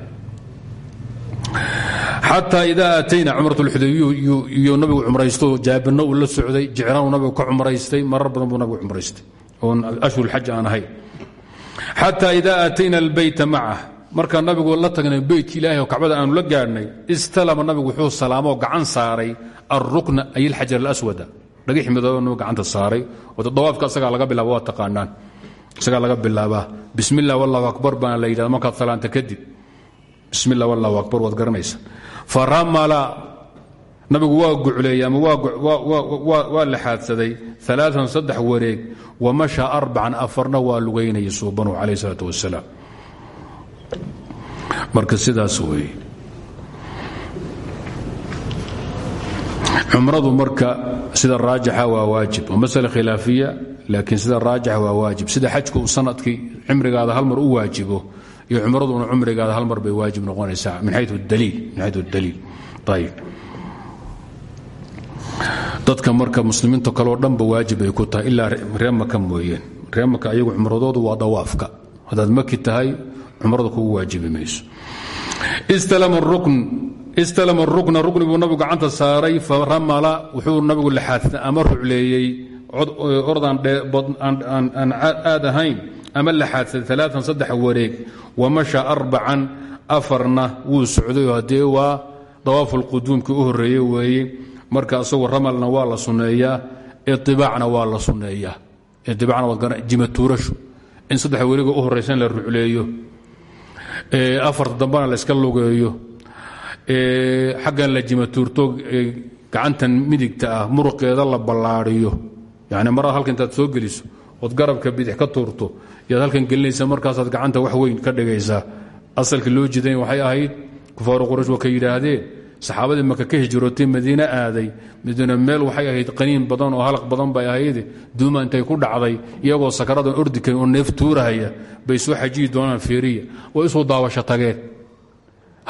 xataa idaa aatayna cumrat lxudaybiyu nabigu cumraysto jaabirna uu la socday jicraanu nabigu ka cumraystay marar badan buu nabigu cumraystay. Oon ashhur xaj aan ahayn xataa idaa aatayna albeyta macah markaa nabigu tagnay beytka ilahay oo aanu la gaadhnay istalama nabigu wuxuu salaamoo gacan saaray alrukna ay alxajar alaswada dhagix midooba nabigu gacanta saaray dawaafka isagaa laga bilaaba taqaanaan. Isagaa laga bilaabaa bismi wallahu akbar baana la yidhahda markaad salaanta kadib bismi wallahu akbar waad garanaysa faramala nabigu waa gucleeyey ama waa laxaadsaday alaaan saddex wareeg wamasha arbacan afarna waa lugaynayay suubanu calayh isalaat wasalaam marka sidaas weeye. Cumradu marka sida raajixa waa waajib waa masale khilaafiya laakiin sida raajixa waa waajib. Sida xajku uu sannadkii hal mar u waajibo iyo cumraduna cumrigaada hal mar bay waajib noqonaysaa min xayu daliil dadka marka muslimiinta kaleo dhanba waajib ay ku tahay ilaa ree maka mooyeen. Ree maka ayagu cumradoodu waa dawaafka. Haddaad maki tahay cumrada kugu waajibi mayso. Istalama rukna rukni buu nabigu gacanta saaray faramala wuxuu nabigu laxaadsa ama rucleeyey ordaan aan aad ahayn ama laxaadsaday alaaan saddex wareeg wamasha arbacan afarna wuu socdayo haddee waa dawaafu lquduumkii u horreeye weeye. Marka asagoo ramalna waa la sunneeyaa iibaacna waa la sunneeyaa. Iibacna waad jimatuurashu. In saddex wareego u horraysan la rucleeyo. Afarta dambana la iska lugeeyo. Xaggan la jimatuurto gacantan midigta ah muruqeeda la ballaadiyo yani marada halka intaad soo geliso ood garabka bidix ka tuurto yaad halkan gelinaysa markaasaad gacanta wax weyn ka dhigaysaa. Asalka loo jidayn waxay ahayd kufaaru quraysh waa ka yidhaahdeen saxaabadii ka hijrootay madiine aaday. Madiine meel waxay ahayd qaniin badan oo halaq badan bay ahayde duuma intay ku dhacday iyagoo sakaradan ordi oo neef tuurahaya bay soo xajiyi doonaan fiiriya way u soo daawasho tageen.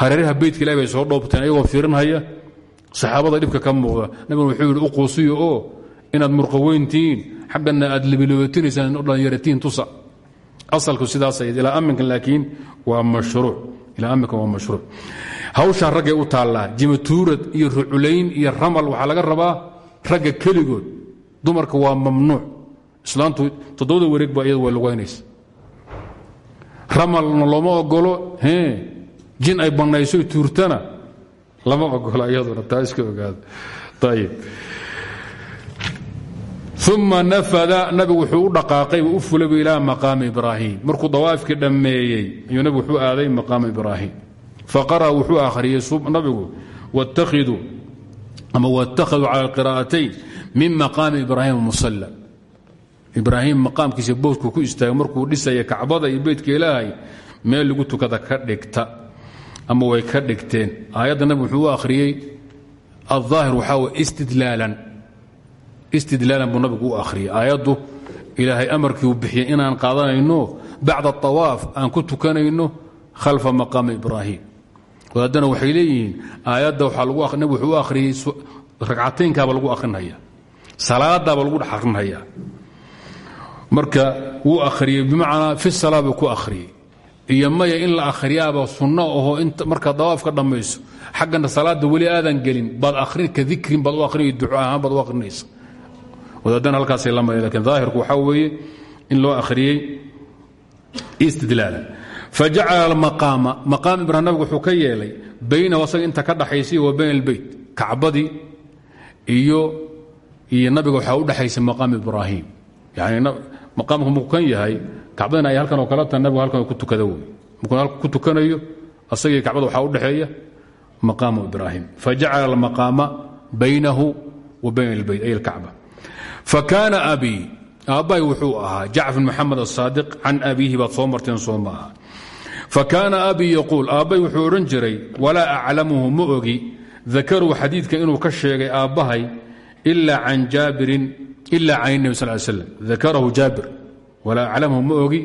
Hareeraha beytka ilahi bay soo dhoobteen iyagoo fiirinhaya saxaabada dhibka ka muuqda. Nabiguna wuxuu u quusiyo oo inaad murqaweyntihiin xaggana aad dhalinyaratiin tusa asalku sidaasay ilaa aminkan laakiin waa mashruuc ilaa aminkan waa mashruuc hawshaa raggay u taallaa. Jimatuurad iyo ruculayn iyo ramal waxaa laga rabaa ragga keligood. Dumarka waa mamnuuc. Islaantu toddobada wareeg baa iyadu way lugaynaysa ramalna looma ogolo jin ay bannayso tuurtana. Lama ogola iyaduna taa iska ogaada. Ayib uma nafada nabigu wuxuu u dhaqaaqay u fulabu ilaa maqaami ibraahim. Markuu dawaafkii dhammeeyey ayuu nabigu wuxuu aaday maqaama ibraahim. Faqara wuxuu akhriyey nabigu waidu ama watakhaduu cala qiraa'atayn min maqaami ibraahim musala ibraahim maqaamkiisa booskuu ku istaago markuu dhisaya kacbada iyo beytka ilaahay meel lagu tukada ka dhigta. Ama way ka dhigteen. Aayadda nabigu wuxuu istidlaalan buu nabigu u akhriyay aayaddu ilaahay amarkii uu bixiyey inaan qaadanayno bacda awaaf aan ku tukanayno khalfa maqaami ibraahim. Wadaadana waxay leeyihiin aayadda nabig wuxuu u akhriyey ragcataynkaaba lagu akhrinhaya salaadaaba lagu dhex marka wuu akhriyey bimacnaa fi salaa ku akhriyey. Iyo in la akhriyaaba sunno aho markaad dawaafka dhammayso xaggana salaada weli aadan gelin baad ka dikrin baad u akhrinay duco ahaan baad wadaadana halkaasay la maya laakiin daahirku waxaa weeye in loo akhriyey istidlaalan. Fajacala almaqaama maqaam ibraahim nabigu wuxuu ka yeelay baynahu asaga inta ka dhaxaysay wa bayn albeyt kacbadii iyo iyo nabiga waxaa u dhexaysa maqaam ibraahim. Yani maqaamku kan yahay kacbadana ay halkan oo kale tahay nabigu halkan ku tukada wey halka ku tukanayo asagii kacbada waxaa u dhexeeya maqaamu ibraahim. Fajacala almaqaama baynahu wa bayn albeyt ay alkacba fakaana abii aabbahay wuxuu ahaa jacfar maxamed asaadiq can abiihi baad soo marteen soo maaha fakaana abii yaquul aabbahay wuxuu odhan jiray walaa aclamuhu ma ogi dakaruu xadiidka inuu ka sheegay aabbahay ila can jaabirin ila can nebi sal slam dakarahu jaabir walaa aclamhu ma ogi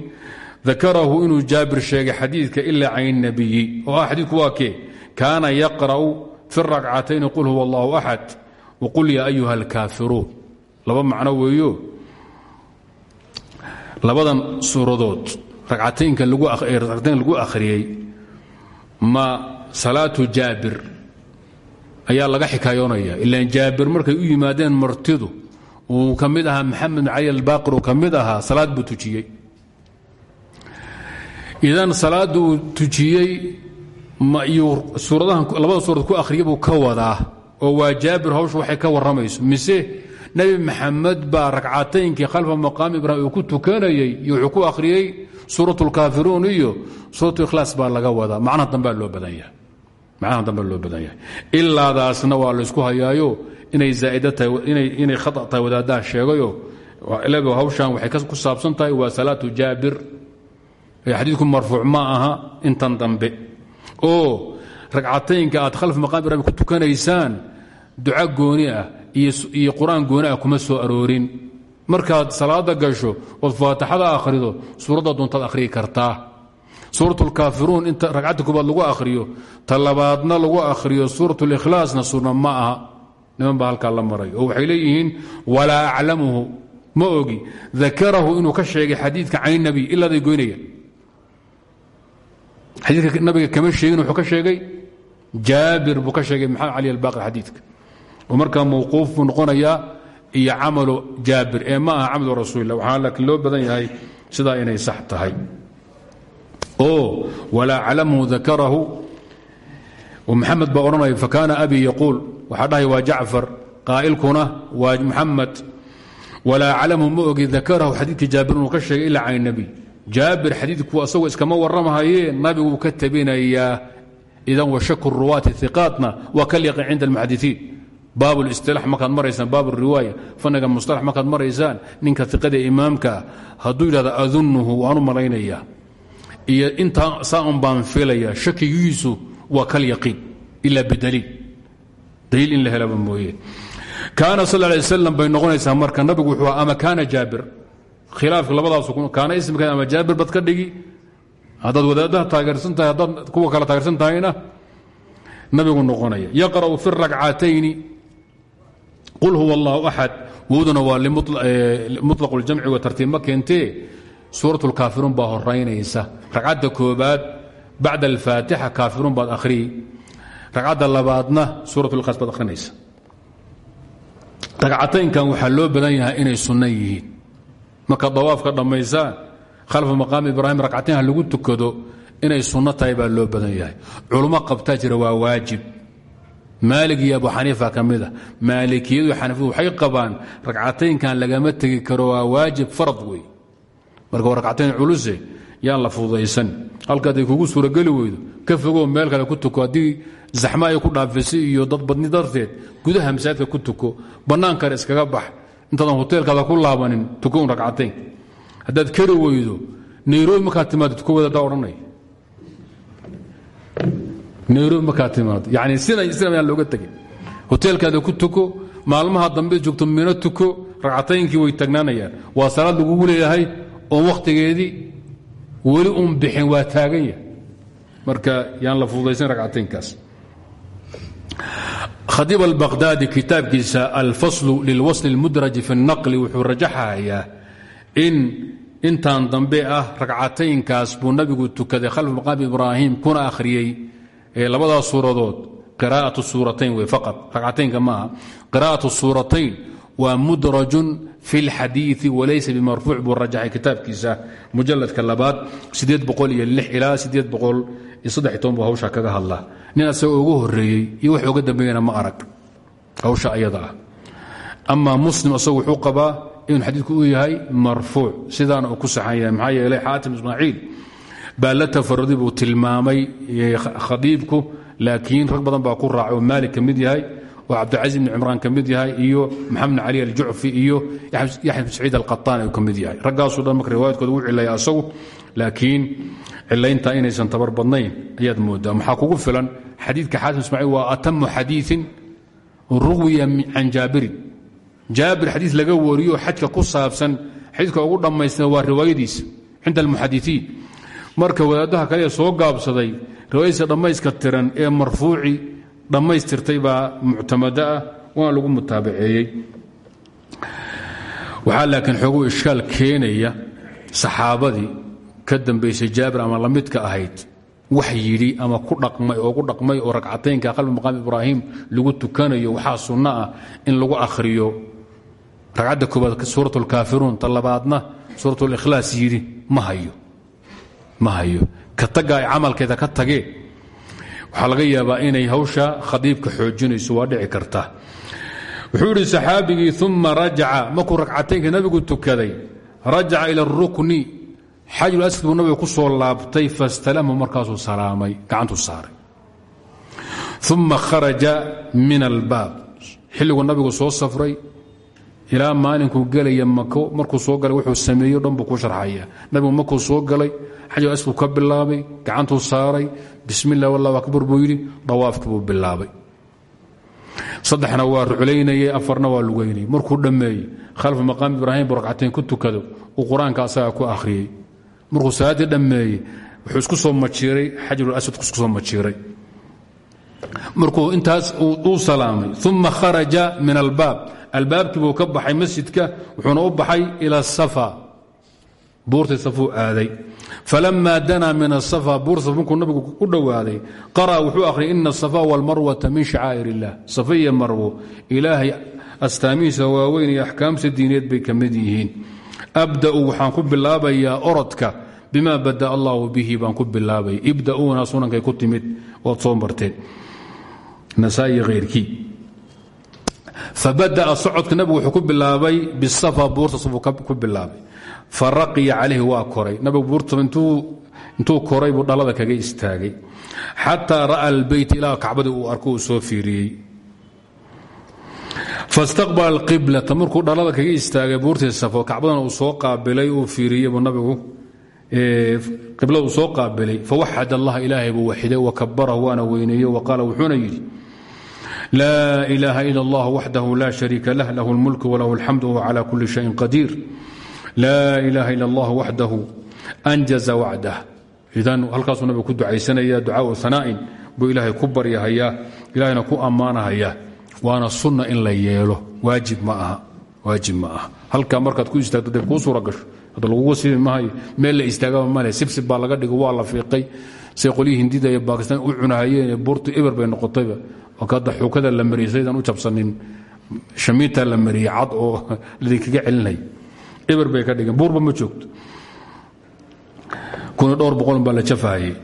dakarahu inuu jaabir sheegay xadiidka ila can الnabiyi oo ah xadiidku waa kee kaana yaqra'u fi rakcatayni qul huwa allahu axad waqul ya ayuha alkaafiruun laba macno weeyo. Labadan suuradood racataynka ragcatayn lagu akhriyey ma salaatu jaabir ayaa laga xikaayoonaya ilaan jaabir markay u yimaadeen martidu uu ka mid ahaa maxamed cali albaaqir uu ka mid ahaa salaad buu tujiyey. Idan salaadda uu tujiyey labada suurad ku akhriya buu ka wadaa oo waa jaabir hawsha waxay ka warramayso mise nebi maxamed baa ragcataynkii khalfa maqaami ibraahim uu ku iyo wuxuu ku akhriyey suurat iyo suurat ikhlaas baa laga wadaa. Macnaha dambea loo badan yahay. Macnaha loo badan yahay. Ilaadaasna waa laysku hayaayo. Inay zaa'ida tahay inay khata tahay wadaaddaha sheegayo. Leba hawshan waxay ku saabsan tahay waa salaatu jaabir. Xadiidku marfuuc ma aha intan dambe. Oo ragcataynka aad khalf maqaam ibrahim ku tukanaysaan duco gooni ah iyo qur'aan gooni ah kuma soo aroorin. Markaad salaada gasho ood faatixada akhrido suuradda doontaad akhriyi kartaa. Suurat lkaafiruun inta ragcadda koobaad lagu akhriyo ta labaadna lagu akhriyo suurat likhlaasna sunna ma aha. Niman baa halkaa la maray oo waxay leeyihiin walaa aclamuhu. Ma ogi dakarahu inuu ka sheegay xadiidka can nabi ilaaday goynaya. Xadiidka nabiga kama sheegin wuxuu ka sheegay jaabir buu ka sheegay maxamed cali albaqir xadiidka oo markaa mawquuf buu noqonayaa iyo ee ma aha camalu rasuulillah waxaa laakiin loo badan yahay sidaa inay sax tahay. Oo walaa aclamhu dakarahu. Maxamed baa odhanaya fakaana abi yaquul. Waxaa dhahay waa jacfar qaa'ilkuna waa muxamed walaa aclamhu ma ogi dakarahu xadiidkii jaabir inuu ka sheegay ilaa can nabiy jaabir xadiidku asagoo iskama warramahaye nabiguu ka tabinayaa. Idan washaku ruwaati iqaatna waa kal yaqin cinda almuxadisiin baab listilaax markaad maraysaan baab riwaaya fanniga mustalax markaad maraysaan ninka iqada imaamka ah hadduu yidhahda adunuhu waanu malaynayaa iyo intaa saa un baan filaya shakigiisu waa kal yaqiin ila bidaliil. Daliil in la helaba mooye. Kaana sal lay wasalam bay noqonaysaa marka nabigu wuxuu ama kaana jaabir. Khilaafka labadaas kaana ismkeed ama jaabir bad ka dhigi. Haddaad wadaadaha taageersan tahay haddaad kuwa kale taageersan tahayna nabigu noqonaya yaqra'u fi rakcatayni qul huwa allahu axad wowduna waa mutlaqu ljamci wa tartiib. Ma keentee? Suuratu lkaafiruun baa horaynaysa ragcadda koobaad bacda alfaatixa kaafiruun baad akhriyi ragcadda labaadna suuratu lkhaas baad ahrinaysa ragcataynkan waxaa loo badan yahay inay sunno yihiin. Markaad dawaafka dhammaysaan? Khalfa maqaami ibraahim ragcatayn ha lagu tukado inay sunno tahay baa loo badan yahay. Culummo qabtaa jira waa waajib maalig iyo abu xaniifa ka mida maalikiyadu xaniifadu waxay qabaan ragcataynkan lagama tegi karo waa waajib farad wey marka waa ragcatayn culuse yaan la fududaysan. Halka hadday kugu suurageli weydo ka fogoo meel kale ku tuko haddii zaxmo ay ku dhaafisay iyo dad badni darteed gudaha masaajidka ku tuko bannaan kale iskaga bax. Intaadan hoteelkaada ku laabanin tukown ragcatayn. Haddaad kari weydo nairobi markaad timaado tuko odhanaya nairobi markaad timaado. Yani sinayaan looga tegin hoteelkaada ku tuko maalmaha dambe joogto mino tuko racataynkii way taagnaanayaan waa salaad lagugu leeyahay oon wakhtigeedii weli uun bixin waa taagan yahay. Marka yaan la fududaysan racataynkaas khadiib albaqhdaadi kitaabkiisa alfaslu lilwasl اlmudraji fi اnaqli wuxuu rajaxayaa in intan dambe ah ragcataynkaas buu nabigu tukaday. Khalf maqaami ibraahim kuna akhriyey labadaas suuradood qiraaءaة suuratayn wey faqad ragcataynka maaha qiraaءaة suuratayn waa mudrajun fi اlxadiiثi walaysa bimarfuuc buu rajaxay kitaabkiisa mujaladka labaad ilaa bu hawsha kaga hadla nin asagoo ugu horeeyey iyo wax oga dambeeyana ma arag hawsha ayada ah ama muslim asagu wuxuu qabaa inuu xadiidku u yahay marfuuc sidaana uu ku saxan yahay maxaa yeelay xaatim ismaaciil baa la tafaruday buu tilmaamay khadiibku laakiin rag badan baa ku raacay oo maalik ka mid yahay oo cabdilcaziz bn cimraan ka mid yahay iyo maxamed cali aljucfi iyo yaxya bn saciid alqataan ka mid yahay. Raggaasoo dhan marka riwaayadkooda u cilaya asagu laakiin cilaynta inaysan tabar badnayn ayaad moodaa. Maxaa kugu filan? Xadiidka xaatim ismaaciil waa atamu xadiiin ruwiya can jaabirin. Jaabir xadiis laga wariyo xajka ku saabsan xadiidka ugu dhammaystira waa riwaayadiisa cinda almuxadisiin marka wadaadaha kale soo gaabsaday riwaayadiisa dhammayska tiran ee marfuuci dhammaystirtay baa muctamado ah waana lagu mutaabaceeyey waxaa laakiin xoogu ishkaal keenaya saxaabadii ka dambaysay jaabir ama la ahayd wax ama ku dhaqmay oo ku dhaqmay oo ragcataynka qalbi maqaam ibraahim lagu tukanayo. Waxaa sunno ah in lagu akhriyo ragcadda koobaad suurat lkaafiruun ta labaadna suurat likhlaas yidhi ma hayo ma hayo. Ka tagga ay camalkeeda ka tageen waxaa laga yaabaa inay hawsha khadiibka xoojinayso waa dhici karta. Wuxuu yidhi saxaabigii uma rajaca. Markuu ragcataynka nabigu tukaday. Rajaca ila arukni xajul asad buu nabiga ku soo laabtay fastalamhu markaasuu salaamay gacantuu saaray. Uma kharaja min albaab xilliguu nabigu soo safray ilaa maalinkuu gelaya mako markuu soo galay wuxuu sameeyo dhan ku sharxaya. Nabigu markuu soo galay xajul asad buu ka bilaabay gacantuu saaray bismi illah wallahu akbar buu yidhi dawaafkii bilaabay. Saddexna waa ruclaynayey afarna waa lugaynayey markuu dhammeeyey khalfa maqaam ibraahim buu ku tukado uu qur'aanka ku akhriyey. Markuu salaaddii dhammeeyey wuxuu isku soo majiiray xajarul aswadku isku soo majiiray. Markuu intaas uu salaamay uma kharaja min albaab albaabkii buu ka baxay masjidka wuxuuna u baxay ila asafa buurtii safuu aaday. Falama danaa min asafa buur saf markuu nabigu u dhowaaday qara'a wuxuu akhriyay ina asafa walmarwata min shacaa'ir illah safa iyo marwo. Ilaahay astaamihiisa waaweyn iyo axkaamta diineed bay ka mid yihiin. Ku bilaabayaa orodka. Bima bada allahu bihi baan ku bilaabay. Ibda'uuna sunankay ku timid ood soo marteen. Nasaa'i khayrkii fabada'a socodka nabigu wuxuu ku bilaabay bisafa buurta safuu ku bilaabay faraqiya calayhi waa koray nabigu buurta intuu koray buu dhalada kaga istaagay xataa ra'a albeyt ilaa kacbadii uu arko uu soo fiiriyey fastaqbala alqiblata markuu dhalada kaga istaagay buurtii safo kacbadana uu soo qaabilay uu fiiriyey buu nabigu qiblada uu soo qaabilay fawaxad allah ilaahay buu waxiday wakabarahu waana weyneeye waqaala wuxuuna yidhi laa ilaaha ila allah waxdahu la shariika lah lahu اlmulku walahu اlxamdu whuwa cala kuli shayin qadiir laa ilaaha ila allah waxdahu anjaza wacdah idan halkaasuu nabigu ku ducaysanaya ducaau hanaa'in buu ilaahay ku baryahayaa ilahayna ku ammaanahayaa. Waana sunna in la yeelo. Waajib ma aha. Waajib ma aha. Halkaa markaad ku istaagto dee kuu suura gasho. Hadda lagugu sibi mahayo meel la istaagaba male sibsib baa laga dhigo waa la fiiqay. Say qolyii hindida iyo baakistaan u cunahayeen noqotayba hadda xuukada la mariyey saydan u jabsanin shamiintaa la mariyey cad oo ladinkaga celinay. Eber bay ka dhigeen buurba ma joogto. Kun dhowr boqol baa la jafahayey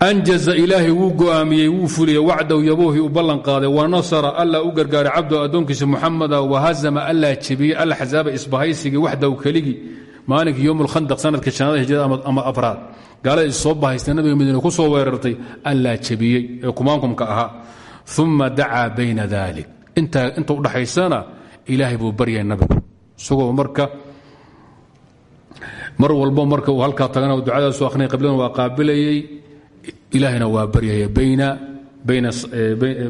anjaza ilaahay wuu go'aamiyey wuu fuliyey wacdahu yaboohii u ballan qaaday wa nasara allaa u gargaaray cabdo addoonkiisa muxamada wahazama allaa jebiyey alaxzaaba isbahaysigii waxdahu keligii. Maalinkii yowm lkhandaq sanadka shanaada hijrada ama afraad. Gaalada is soo nabiga madiine ku soo weerartay allaa jebiyey ee kumaankumka ahaa uma dacaa bayna dalik inta udhaxaysana ilaahay buu baryay nabigu. Isagoo marka mar walbo marka uu halkaa tagana ducadaasu akhrinay qibladan waa qaabilayey ilaahayna waa baryaya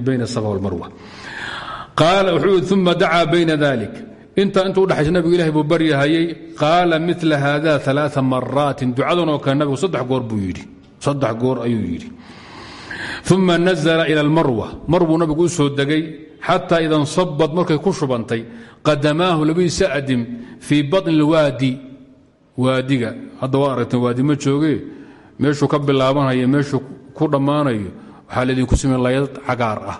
bayna safa walmarwa qaala wuxuu yidhi uma dacaa bayna dalik inta inta udhaxaysa nabigu ilahay buu baryahayey qaala mila hada aaaa maraatin ducadan oo kale nabigu saddex goor buu yidhi. Saddex goor ayuu yidhi uma nazla ila almarwa mar buu nabigu u soo degay xataa ida nsabad markay ku shubantay qadamaahu labadiisa adim fii baطni اlwaadi waadiga hadda waa aragteen waadi ma jooge meeshuu ka bilaabanayo meeshuu ku dhammaanayo waxaa laydinku samey layad cagaar ah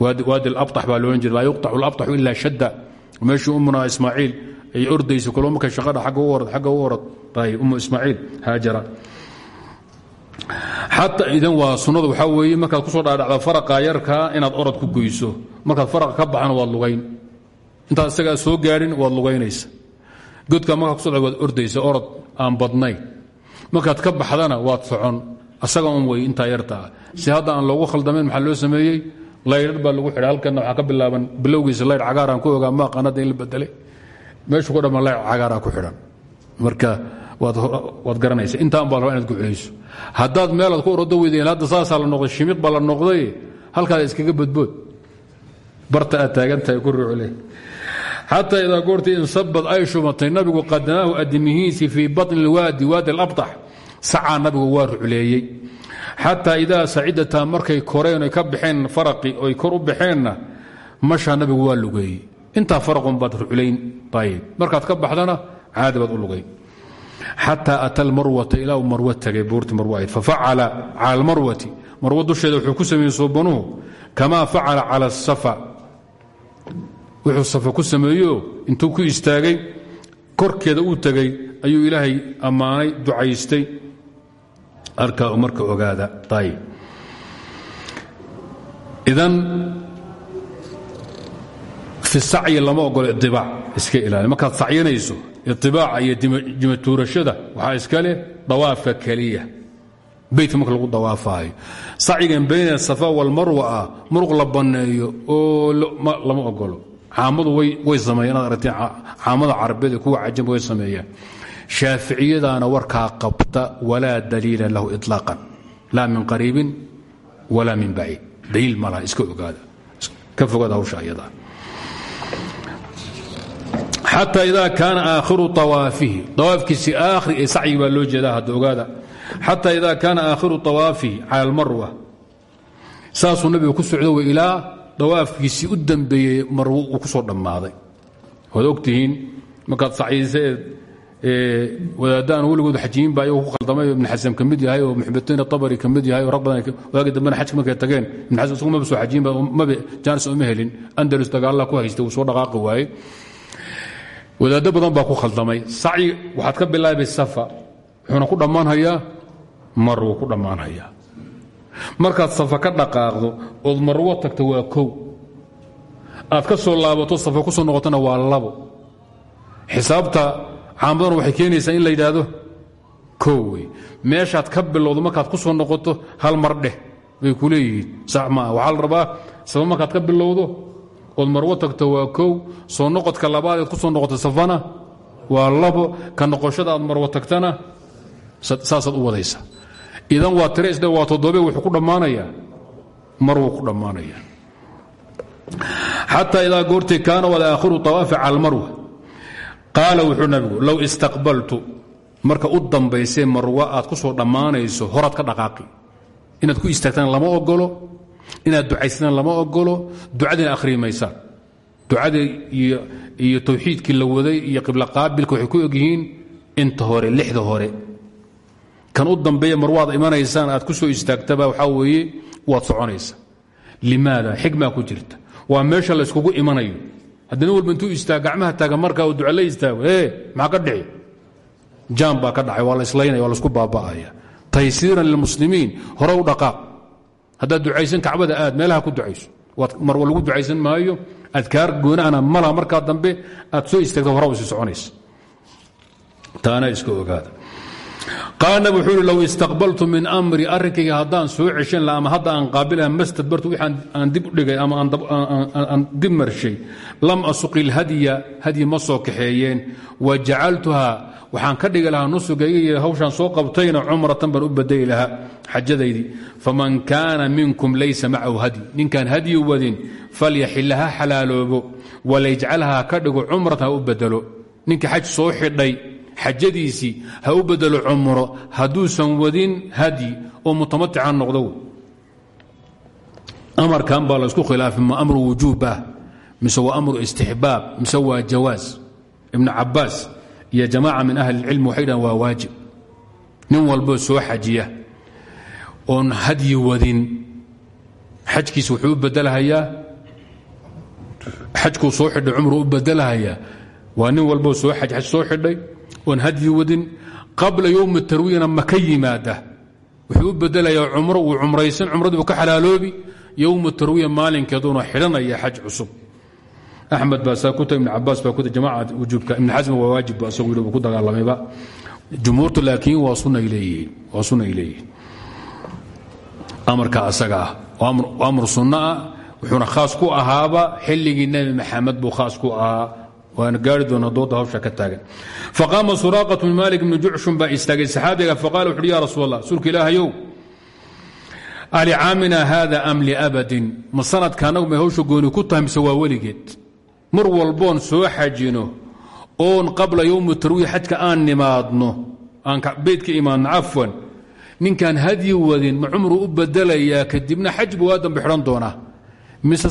waadi alabax baa loohan jira laa yuqطacu alabaxu ila shadda meeshii ummuna ismaaciil ay ordaysa kalo markay shaqadha agga u orad agga u orad ayb ummu ismaaciil haajara xataa idan waa sunnadu waxaa weeye markaad ku soo dhaadhacda faraqa yarkaa inaad orod ku goyso. Markaad faraqa ka baxana waad lugayn. Intaad isagaa soo gaadhin waad lugaynaysa. Godkaa markaa kuso waad ordaysa orod aan badnayn. Markaad ka baxdana waad socon. Asaga un wey intaa yartaa si hadda aan loogu khaldamayn maxaa loo sameeyey? Laydhar baa lagu xidhay. Halkana waxaa ka bilaaban bilowgiisa laydh cagaaraan ku ogaa maaqanada in la bedelay. Meeshuu ku dhammaan laydh cagaaraa ku xidhan. Marka waad garanaysa intaan baa rabaa inaad guxlayso haddaad meelaad ku orodo weydeen hadda saasaa la noqday shimiq baa la noqday halkaada iskaga badbood barta aad taagantahay ku ruucle xataa idaa goortii insabad ay shumatay nabigu qadamaahu adimihiisii fii baطni اlwaadi waadi alabطax sacaa nabigu waa rucleeyey xataa idaa sacidataa markay koreen oy ka baxeen faraqi oy kor u baxeenna mashaa nabigu waa lugeeyey intaa faraqun baad ruclayn ayb markaad ka baxdana caadi baad u lugayn xataa ata almarwata ilaa uu marwo tagay buurti marwo ahayd. Fafacala cala almarwati marwo dusheeda wuxuu ku sameeyey suubanuhu kamaa facala cala asafa wuxuu safa ku sameeyo intuu ku istaagay korkeeda uu tegay ayuu ilaahay ammaanay ducaystay. Arkaa marka ogaada. Ayb idan fi sacyi lama ogolo idibaac iska ilaali. Markaad sacyanayso idibaaca iyo jimatuurashada waxaa iska leh dawaafka keliya. Beytka marka lagu dawaafaayo sacyigan bayna asafa walmarwa ah muruq la oo lama ogolo caamadu way sameeyan inaad aragtee caamada carabeed kuwa cajamba way sameeyaan. Shaaficiyadaana warkaa qabta walaa daliila lahu iطlaaqan laa min qariibin walaa min baciid daliil ma laha iska ogaada. Ka fogaada hawsha ayadaa xataa ida kaana aakhiru awaafihi awaafkiisii aakhri ee sacyi baa loo jeedaa hadda ogaada. Xataa ida kaana aakhiru awaafihi cala almarwa. Saasuu ku socdo wey ilaa dawaafkiisii u dambeeyey marwo uu ku soo dhammaaday. Waad ogtihiin markaad sacyiseed wadaadaan weligood xajiyin baa iyagu ku ibn xasan ka yahay oo muxbatayn abari ka yahay oo rag badan waagi xajka markay tageen ibn xasan isagu maba soo xajiyin mabe jaanis uma helin. Andalus dagaalla ku haystay wuu soo dhaqaaqi wadaaddo badan baa ku khaldamay. Sacyi waxaad ka bilaabay safa. Wuxuuna ku dhammaanhayaa marwuu ku dhammaanhayaa markaad safa ka dhaqaaqdo ood marwo tagto waa kow. Aad ka soo laabato safa ku soo noqotona waa labo. Xisaabta caamadana waxay keenaysaa in la yidhaahdo kow wey. Meeshaad ka bilowdo markaad ku soo noqoto hal mar dheh bay ku leeyihiin. Sax maaha waxaa la rabaa safa markaad ka bilowdo ood marwo tagto waa kow. Soo noqodka labaadeed ku soo noqoto safana waa labo. Ka noqoshada aad marwo tagtana saasaad u wadaysa. Idan waa tire isdhe waa toddobe wuxuu ku dhammaanayaa. Mar wuu ku dhammaanaya xataa idaa goortay kaana walaakhiru awaafi cala almarwa qaala wuxuu nabigu low istaqbaltu. Marka u dambaysee marwa aad ku soo dhammaanayso horaad ka dhaqaaqi. Inaad ku istaagtaan lama ogolo inaad ducaysataan lama ogolo ducadiina akhriyi maysaan ducada iyo tawxiidkii la waday iyo qiblo qaabilka waxay ku ogyihiin inta hore lixda hore. Kan u dambeeya marwaad imanaysaan aad ku soo istaagtaba waxaa weeye waad soconaysa. Limaada? Xikmaa ku jirta. Waa meesha layskugu imanayo. Haddii nin walba intuu istaag gacmaha taaga markaa uu duca istaago ee maxaa ka dhici? Jaan baa ka dhacay waa la islaynaya waa baaba'aya. Taysiiran lilmuslimiin hore u dhaqaaq haddaad ducaysan kacbada aad meelaha ku ducayso. Marwa lagu ducaysan maayo adkaar goonahana malaha markaa dambe aad soo istaagto hora u sii soconaysa. Taana iska ogaada qaala wuxuu uhi low istaqbaltu min amri arrinkayga haddaan soo ceshan laha ama hadda aan qaabilaha mastadbartu aan dib u dhigay ama aan dib marshay lam asuqi lhadya hadyi ma soo kaxeeyeen. Wa waxaan ka dhigi lahaa nusugayga iyo hawshaan soo qabtayna cumratan baan u badeli lahaa xajadaydii. Faman kaana minkum laysa macahu hadyi. Ninkaan hadyi wadin falyaxilla ha xalaaloobo. Walayjcalha ka u bedelo. Ninka xaj soo xidhay xajadiisii ha u bedelo cumro hadduusan wadin hadyi oo mutamatica noqdo. Amarkan baa laysku khilaafay ma amru wujuub ah mise waa amru istixbaab mise waa jawaas? Ibnu cabaas iyo jamaaca min ahli اlcilm waxay dhahan waa wadin xajkiisa wuxuu u bedelahayaa soo xidhay cumru u bedelahayaa. Waa soo aj aj soo xidhay oon hadyi wadin qabla yowmi tarwiyana maka yimaada. Wuxuu u bedelayaa cumro uu cumraysan ka xalaaloobi. Yowmu tarwiya maalinkeeduuna xidhanaya xaj cusub. Axmed baa saa ku ta ibn cabaas baa kuta jamaca wujuubka ibn xasm waa waajib ba isagu ku dagaalamayba jumhuurtu laakiin waa sunay leeyihiin waa sunay leeyihiin. Amarka asaga ah amr sunno ah wuxuuna khaas ku ahaaba xilligii nebi maxamed buu khaas ku ahaa waana gaari doona dooda hawsha ka taagan. Faqaama suraaqat min malik bni jucshun baa istaagay saxaabiga faqala wuxuuhi ya rasuul allah rasuulka ilaahayow alicaamina haada am liabadin ma sanadka annagu may hawsha gooni ku tahay mise waa weligeed? Mar walboon soo xajino oon qabla yowmi tarwiya xajka aan nimaadno aan beydka imaadno cafwan ninkaan hadyi wadin ma cumru u bedelayaa kadibna xaj buu waa dambe xidhan doonaa. Mise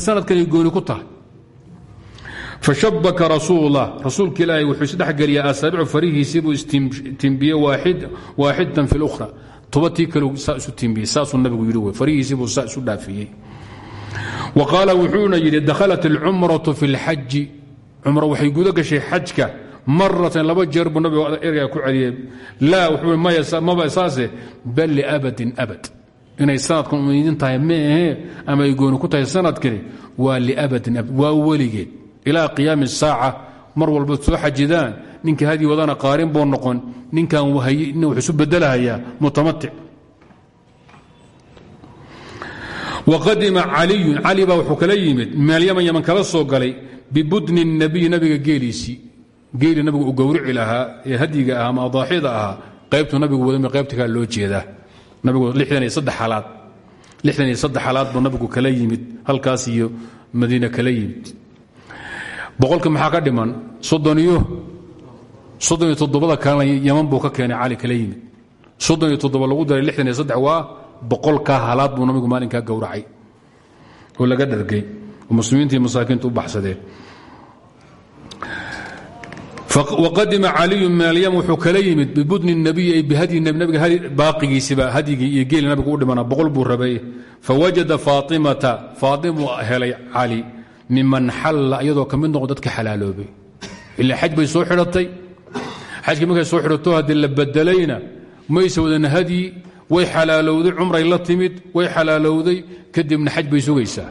fashabaka rasuullah rasuulka ilaahay wuxuu isdhexgeliyaa asaabicu farihiisii buu istimbiye waaxidan fi lukhra tobatii kale saa isu timbiyey saasuu nabigu yidhi wey farihiisii buu saa isu dhaafiyey. Wa qaala wuxuuna yidhi dakhalat alcumratu fi اlxaji cumro waxay guda gashay xajka. Maratan laba jeer buu nabigu ergaa ku celiyey. Laa wuxuu maba saase. Bal liabadin abad. Inay sanadkan umaydin tahay meahee ama ay gooni ku tahay sanadkani. Waa liabadin abad waa weligeed ilaa qiyaami saaca mar walba soo xajidaan ninka hadyi wadana qaarin buu noqon ninkan wux isu bedelahayaa mutamatic waqadima caliyun cali baa wuxuu kala yaman kala soo galay bibudni nabiyi nabiga geeliisii geeli nabigu uu gowrici lahaa ee hadyiga ama adaaxida ahaa qaybtu nabigu wadami qaybta kaa loo jeedaa. Nabigu lixdan iyo saddex xalaad. Lixdan iyo saddex xalaad buu nabigu kala yimid halkaas iyo madiine kala yimid boqolka maxaa ka dhiman? Soddon iyo soddon iyo toddobada kalena yaman buu ka keenay cali kala yimid. Soddon iyo toddoba lagu daray lixdan iyo saddex waa boqolkaa halaad buu nabigu maalinkaa gowracay oo laga dhargay muslimiinta iyo masaakiinta u baxsadeen. Waqadima caliyu min alyam wuxuu kala yimid bibudni nabiy ay bihadyi nabiga baaqigiisiba hadyigii iyo geeli nabigu u dhimana boqol buu rabay. Fawajada helay cali miman xalla iyadoo ka mid noqo dadka xalaaloobay. Ila xaj bay soo xidhatay. Xajkii markay soo xidhato haddii la bedelayna mayse wadan hadyi way xalaalowday cumray la timid way xalaalowday kadibna xaj bay sugaysaa.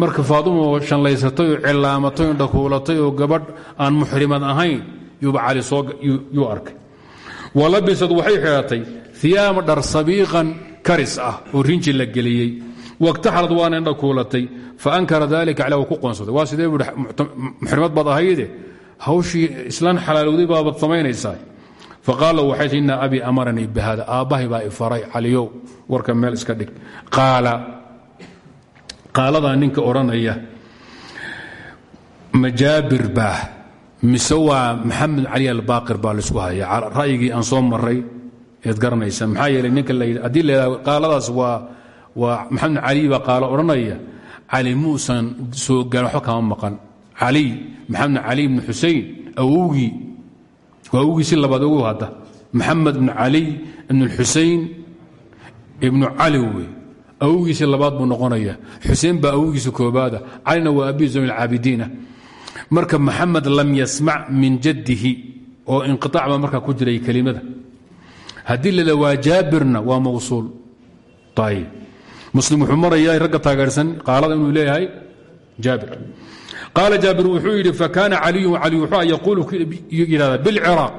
Marka faadimo shanlaysatay oo cilaamatay oo dhakuulatay oo gabadh aan muxrimad ahayn yuuba cali yuu arkay. Wa labisad waxay xidhatay iyaama dhar sabiiqan karis ah oo rinji la geliyey wagtaxalad waana indhakuulatay faankara dalika cala ku qoonsaday. Waa sidee bui muxrimad baad ahayde? Hawshii islaan xalaalowday baabaad samaynaysaa faqaala waxay ti ina abii amaranii bihada aabbahay baa ifaray caliyow warka meel iska dhig. Qaala qaaladaa ninka odhanaya majaabir baa mise waa maxamed cali albaaqir baa la isku haya ra'yigii aan soo maray eed garanaysa. Maxaa yeelay ninka la haddii la qaaladaas waa waa maxamed cali baa qaalo odhanaya cali muusan soo gaarin waxba kama maqan. Cali maxamed cali ibni xusein awowgii waa si labaad ogow hadda. Maxamed ibn cali ibn xusein ibnu cali wey awowgiisi labaad buu noqonaya. Xuseen baa awowgiisa koobaada. Calina waa abi zayn alcaabidiina marka maxamed lam yasmac min jaddihi oo inqiaac baa markaa ku jiray kelimada haddii lala waa jaabirna waa mawsuul muslim wuxuu maraya ragga taageersan qaalada inuu leeyahay jaabir. Qaala jaabir wuxuu yidhi fakaana caliyu cali wuxuu yaquulu yidhahdaa bilciraaq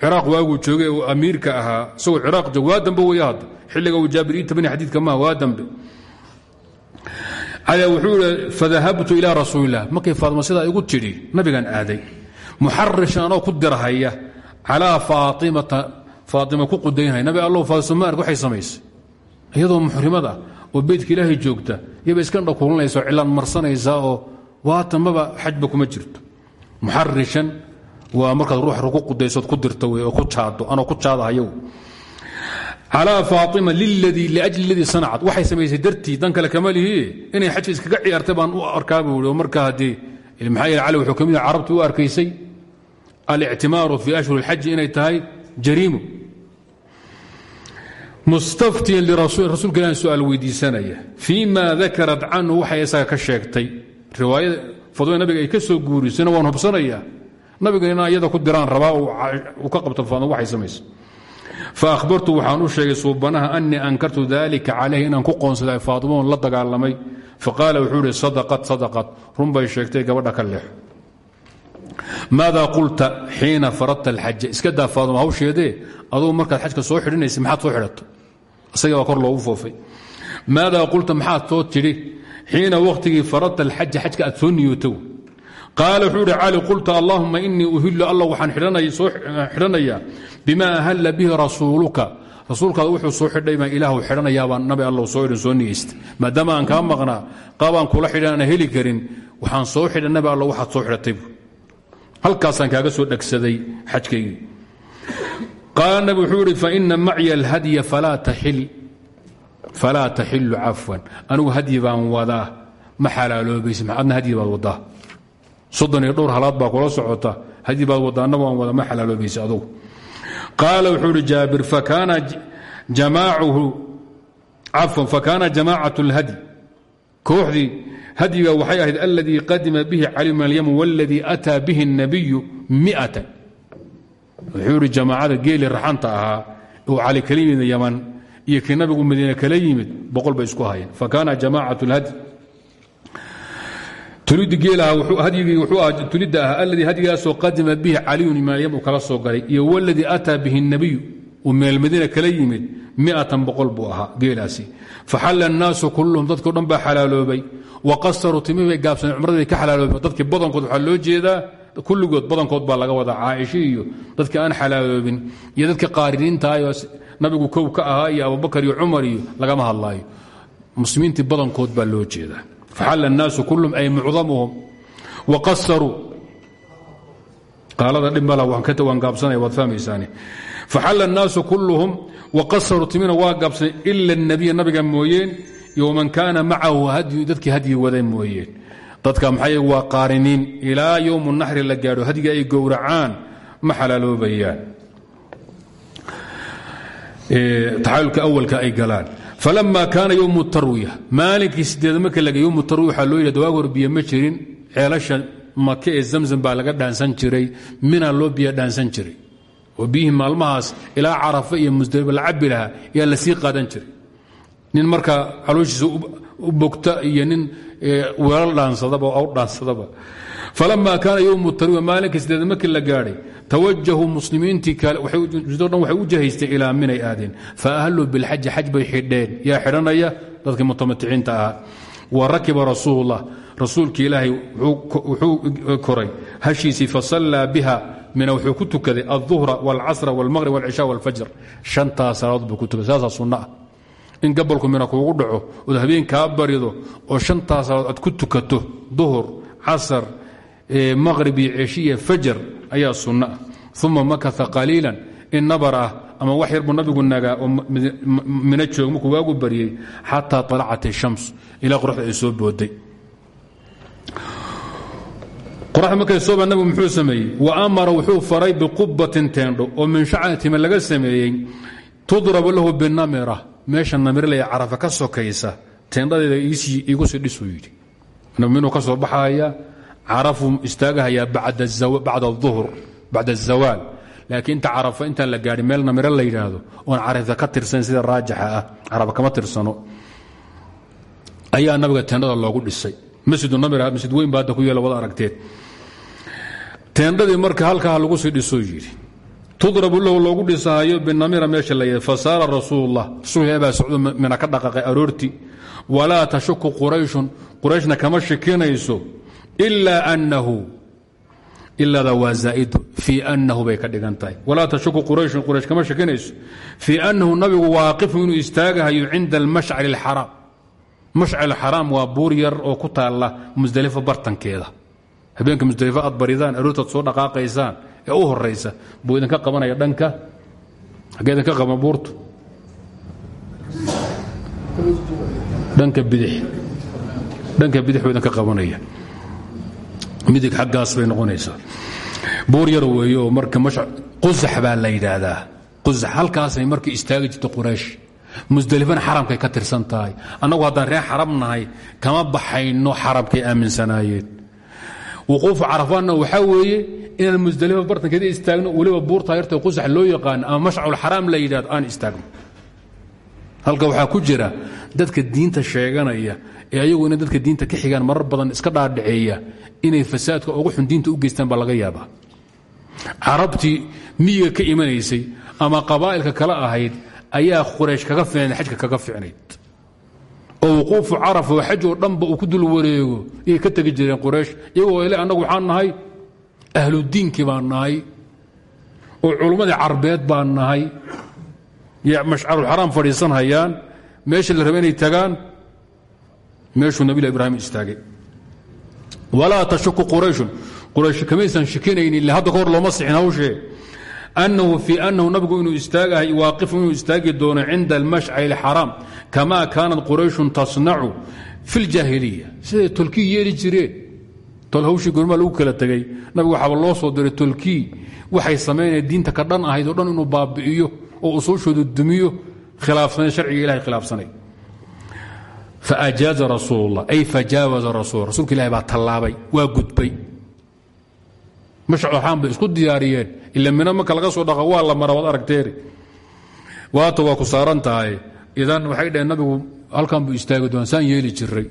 ciraaq. Waaguu joogay oo amiirka ahaa isagoo ciraaq joog waa dambe weya hadda xilliga uu jaabir ii tabani xadiidka maha waa dambe. Cali wuxuu yidhi fadahabtu ilaa rasuulilah markay faadma sidaa igu tidhi nabigaan aaday muxarishan anoo ku dirahaya calaa faatimata faatima ku qudaynhaya nabi allow faadisoma arg waxay samaysay iyadoo muxrimad ah oo beydka ilaahay joogta iyaba iska dhakuulanaysa oo cilaan marsanaysaa oo waatanbaba xajba kuma jirto. Muxarishan waa markaad ruux ku qudaysood ku dirto wey ku jaado anoo ku jaadahayow calaa faaima liladii liajli ladii sanacad. Waxay samaysay dartii dan kale kama lihi. Inay xajka ciyaartay baan u arkaa buu i oo marka haddii wuxuu ka mid yahay carabtu u arkaysay alictimaaru fii ashhur inay tahay jariimo mustaftiyan rasuulka ilah su'aal weydiisanaya. Fii ma dakarat canhu waxay isaga ka sheegtay. Riwaayada fadwa nabiga ay ka soo guurisayna waan hubsanayaa nabiga inaa iyada ku diraan rabaa uu ka qabto faadma waxay samaysa. Faahbartu waxaan u sheegay suubanaha anii ankartu dalika calayhi inaan ku qoonsaday faadimoon la dagaalamay. Faqaala wuxuu ihi sadaqad sadaqad run bay sheegtay gabadha ka leexo maada qulta xiina faradta alxaja iska daa faadimo hawsheedee adugu markaad xajka soo xidhinaysa maxaad soo xidhato isaga baa kor loogu foofay maada qulta maxaad soo tidhi xiina wakhtigii faradta alxaja xajka aad soo niyooto qaala wuxuu ihi cali qulta allahuma inii uhilu alla waxaan soo xidhanayaa bima ahalla bihi rasuuluka rasuulkaada wuxuu soo xidhay baan ilaahu xidhanayaabaan nabi allow soo idhin soo niyeysta maadaama aan kaa maqnaa qaabaan kula xidhan aan heli karin waxaan soo xidhay nabi allow waxaad soo halkaasaan kaaga soo dhegsaday xajkaygii. Qaala nabi wuxuu ihi faina macya alhadya falaa taxilu cafwan. Anigu hadyi baan wadaa. Ma xalaaloobaysa adna hadyi baad wadaa. Soddon iyo dhowr halaad baa kula socota. Hadyi baad wadaa anna waan wada ma xalaaloobaysa adugu. Qaala wuxuu ihi jaabir fakaana jamaacuhu cafwan fakaana jamaacat اlhadyi kooxdii hadyiga waxay ahayd aladii qadima bihi cali min alyman wاladii ataa bihi الnabiyu miatan wuxuu ihi jamaacada geeli raxanta ahaa uu cali kala yimid yaman iyo kii nabigu madiine kala yimid boqol bay isku hayeen fakaana jamaacat اlhadyi tulidii geelaha hadyigii wuxuu ah tulidda ahaa alladii hadyigaasoo qadima bihi caliyun imaayam uu kala soo galay iyo waladii ataa bihi الnabiyu uu meelmadiina kala yimid miatan boqol buu ahaa geelaasi. Faxalla annaasu kulluhum dadkao dhan baa xalaaloobay. Wa qasaruu timihii bay gaabsadeen cumradii ka xalaaloobeen dadkii badankood waxaa loo jeedaa kulligood badankood baa laga wadaa caaisho iyo aan xalaaloobin. Iyo dadka qaariniintaayoo ah nabigu kow ka ahaa iyo abubakar iyo cumar iyo lagama hadlaayo. Muslimiintii badankood baa loo jeedaa. Faxalla annaasu kulluhum ay mucdamuhum. Wa qasaruu qaalada dhib mala waan gaabsanaya waad fahmaysaan faxalla الnaasu kulluhum waqasaruu timina waa gaabsanay ila الnabiya nabiga mooyeen iyo waman kaana macahu hadyu dadkii hadyi wada mooyeen dadka maxay waa qaariniin ilaa yowmu naxri la gaadho hadyiga ay gowracaan ma xalaaloobayaan taxaalulka awalka ay galaan falama kaana ywmu tarwiya maalinkii sideed marka laga ywmu tarwiya waxaa loo yidhahda waag hor biyo ma jirin ceelasha make ee zamzam baa laga dhaansan jiray mina loo biyo dhaansan jiray oo biyihii maalmahaas ilaa carafa iyo musdaliba la cabi lahaa yaa la sii qaadan jiray. Nin markaa calooshiisa u bogta iyo nin weelal dhaansadaba oo aw dhaansadaba. Falama kaana ywmu tarwiya maalinkii sideed markii la gaadhay tawajahuu muslimiintii kale o dhan waxay u jahaystay ilaa minay aadeen faahluu bilxaji xaj bay xidheen. Yaa xidhanaya dadkii mina wuxuu ku tukaday alظuhra wاlcasra wاlmaqrib wاlcisha wاlfajr shantaa salaadood buu ku tukaday saasaa sunno ah in gabolku mina kuugu dhaco ood habeen kaa barido oo shantaas aad ku tukato duhur casar maqrib iyo ceshiya fajar ayaa sunno ah uma makaa qaliilan in nabar ah ama wax yar buu nabigu nagaa oo mina joog markuu waagu baryey xataa alacat ishams ilaa qoraxda ay soo booday qoraxda markay sooba nabigu muxuu sameeyey? Wa amara wuxuu faray biqubatin teendho oo min shacatime laga sameeyey. Tudrabu lahu binamira. Meesha namirlaya carafa ka sokaysa teendhadeeda iigu sii dhisuu yidhi. Minuu ka soo baxaya carafuu istaagahayaa bacda azawaal laakiin inta carafa intaan la gaadhin meel namiro la yidhaahdo oon carafta ka tirsan sida raajixa ah carafa kama tirsano. Ayaa nabiga teendhada loogu dhisay. Masjidu namir masjid weyn ba hadda ku yeela wada aragteed teendhadii marka halkaa lagu sii dhisoo yidhi tudrabu lahu loogu dhisahayo binamira meesha la yidhi fasaara rasuulullah. Rasuul ilahi baa ka dhaqaaqay aroortii walaa tashuku qurayshun qurayshna kama shikinayso ilaa annahu ilaada waa zaaidu fii annahu bay ka dhigan tahay. Walaa kama shikinayso fii annahu nabigu waaqifu inuu istaagahayo cinda almashcari alxaraam mashcar alxaraam waa buur yar oo ku taalla musdelifo bartankeeda habeenka musdelifo aad baridaan aroortaad soo dhaqaaqaysaan ee u horaysa buu idinka qabanaya dhanka xaggee idinka qaban buurtu. Dhanka bidix dhanka bidix buu idinka qabanaya. Midig xaggaas bay noqonaysaa. Buur yar weeye oo marka qusax baa la yidhaahdaa. Qusax halkaasay markay istaagi jirto quraysh. Musdelifana xaramkay ka tirsan tahay. Annagu haddaan reer xaram nahay kama baxayno xaramkay aaminsanaayeen wuquufu carafaanna waxaa weeye inaan musdalifa bartankeeda istaagno weliba buurtaa yarta qusax loo yaqaano ama mashcaruxaraam la yidhahdo aan istaagno. Halka waxaa ku jira dadka diinta sheeganaya ee ayagu inay dadka diinta ka xigaan marar badan iska dhaadhaceeya inay fasaadka ugu xun diinta u geystaan baa laga yaabaa. Carabtii miyiga ka imanaysay ama qabaa'ilka kale ahayd ayaa quraysh kaga fiicnayd xajka kaga fiicnayd oo wuquufu carafa oo xaj oo dhanba uu ku dul wareego iyay ka tegi jireen quraysh. Iyagoo ile annagu waxaan nahay ahludiinkii baan nahay. Oo culummadii carbeed baan nahay. Mashcaruxaraam fadhiisan hayaan meesha la raba inay tagaan meeshuu nabilah ibraahim istaagay. Walaa tashuku qurayshun. Quraysh kamaysan shikinaynin ille hadda ka looma sixin hawshee annahu fii annahu nabigu inuu istaagahay waaqifu inuu istaagi doono cinda almashcari alxaraam kamaa kaanat qurayshun tasnacu fi ljaahiliya siday tolkii yeeli jireen tol hawshii gormaa lagu kala tegey nabigu waxaaba loo soo diray tolkii waxay samaynaya diinta ka dhan ahayd oo dhan inuu baabi'iyo oo usuushoodu dumiyo khilaafsanay sharciga ilahay khilaafsanay faajaaza rasuulullah ay fajaawaza rasul rasuulka ilahi baa waa gudbay mashcaxaan bay isku diyaariyeen. Ila mina marka laga soo dhaqa waa la mara waad aragteeri. Waata waa ku saaran tahay. Idan waxay dhaheen nabigu halkan buu istaagi doona saan yeeli jiray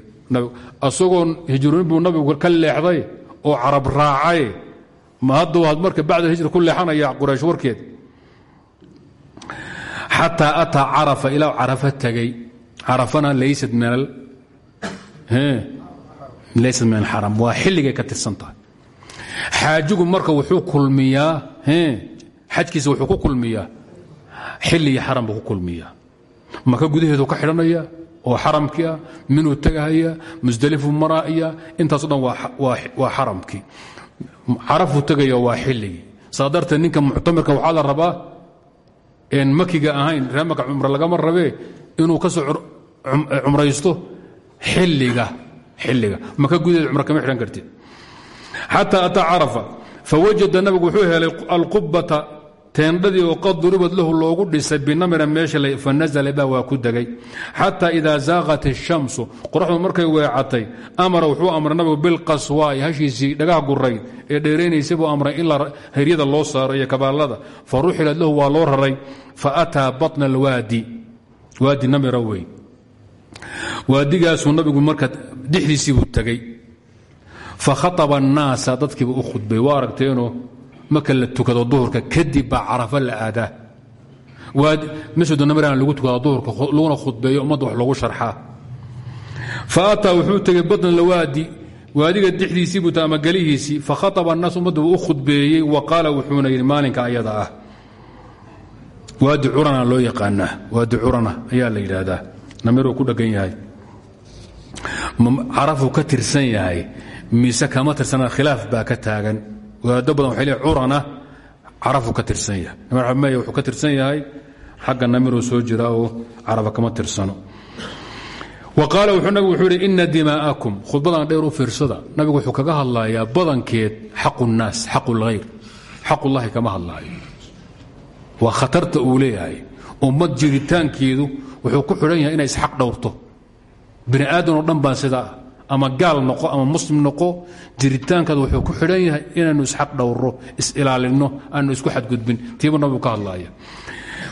asagoo hijroonin buu nabigu ka leexday oo carab raacay. Ma haddu had marka bacda hijra ku leexanaya quraysh warkeed. Xataa ataa carafa ilaa carafa tegey carafana laysat min laysat min alxaram waa xilligay ka tirsan tahay xaajigu marka wuxuu kulmiyaa xajkiisa wuxuu ku kulmiyaa. Xilli iyo xaram buu ku kulmiyaa. Maka gudaheedu ka xidhanaya oo xaramkii ah minuu tegahaya musdalifuu maraaya intaaso dhan waa xaramkii. Carafuu tegaya waa xilligii saa darteed ninka muctamirka waxaa la rabaa en makiga ahayn ree maka cumre lagama inuu ka soo cumraysto xilliga xilliga. Maka gudaheeda cumre kama xidhan kartid xata ata carafa fawajada nabigu wuxuu helay alqubbata teendhadii oo qad duribad lahu loogu dhisay binamira meesha fanazala baa waa ku degay. Xataa idaa zaaqat ishamsu qoraxdu markay weecatay amara wuxuu amray nabigu bilqaswaai hashiisii dhagaha gurayd ee dheeraynaysay buu amray in hiryada loo saaro iyo kabaalada. Fa ruxilat lahu waa loo raray fa ataa batna alwaadi waadi namira wey waadigaasuu nabigu marka dhexdiisiibuu tegey fakhaaba annaasa dadkiiba u khudbay waa aragteenoo maka la tukado duhurka kadib baa carafa la aadaa. Masjid namran lagu tukada duhurka laguna khudbeeyo ummadda wax loogu sharxaa. Fa ataa wuxuu tegey badna lawaadi waadiga dhexdiisii buu ama gelihiisii. Fakhaaba annaas ummadda wuu u khudbeeyey wa qaala wuxuuna yidhi maalinka ayada ah. Waadi curana loo yaqaanaa waadi curana ayaa tirsan yahay mise kama tirsana khilaaf baa ka taagan. Wadaado badan waxay leeyihiin curana carafuu ka tirsan yahay. Xamey wuxuu ka tirsan yahay xagga namiruu soo jira oo carafa kama tirsano. Wa qaala wuxuu nabigu wuxuu yidhi ina dimaa'akum khudbadan dheer u fiirsada. Nabigu wuxuu kaga hadlayaa badankeed xaqu nnaas xaqu lhayr xaqullahi kama hadlaayo. Waa khatarta uu leeyahay. Ummad jiritaankeedu wuxuu ku xidhan yahay inay isxaq dhowrto. Bini aadan oo dhan baa sidaa ama gaal noqo ama muslim noqo jiritaankaada wuxuu ku xidhan yahay inaannu isxaq dhowro is-ilaalinno aanu isku xadgudbin. Tiiba nabigu ka hadlaaya.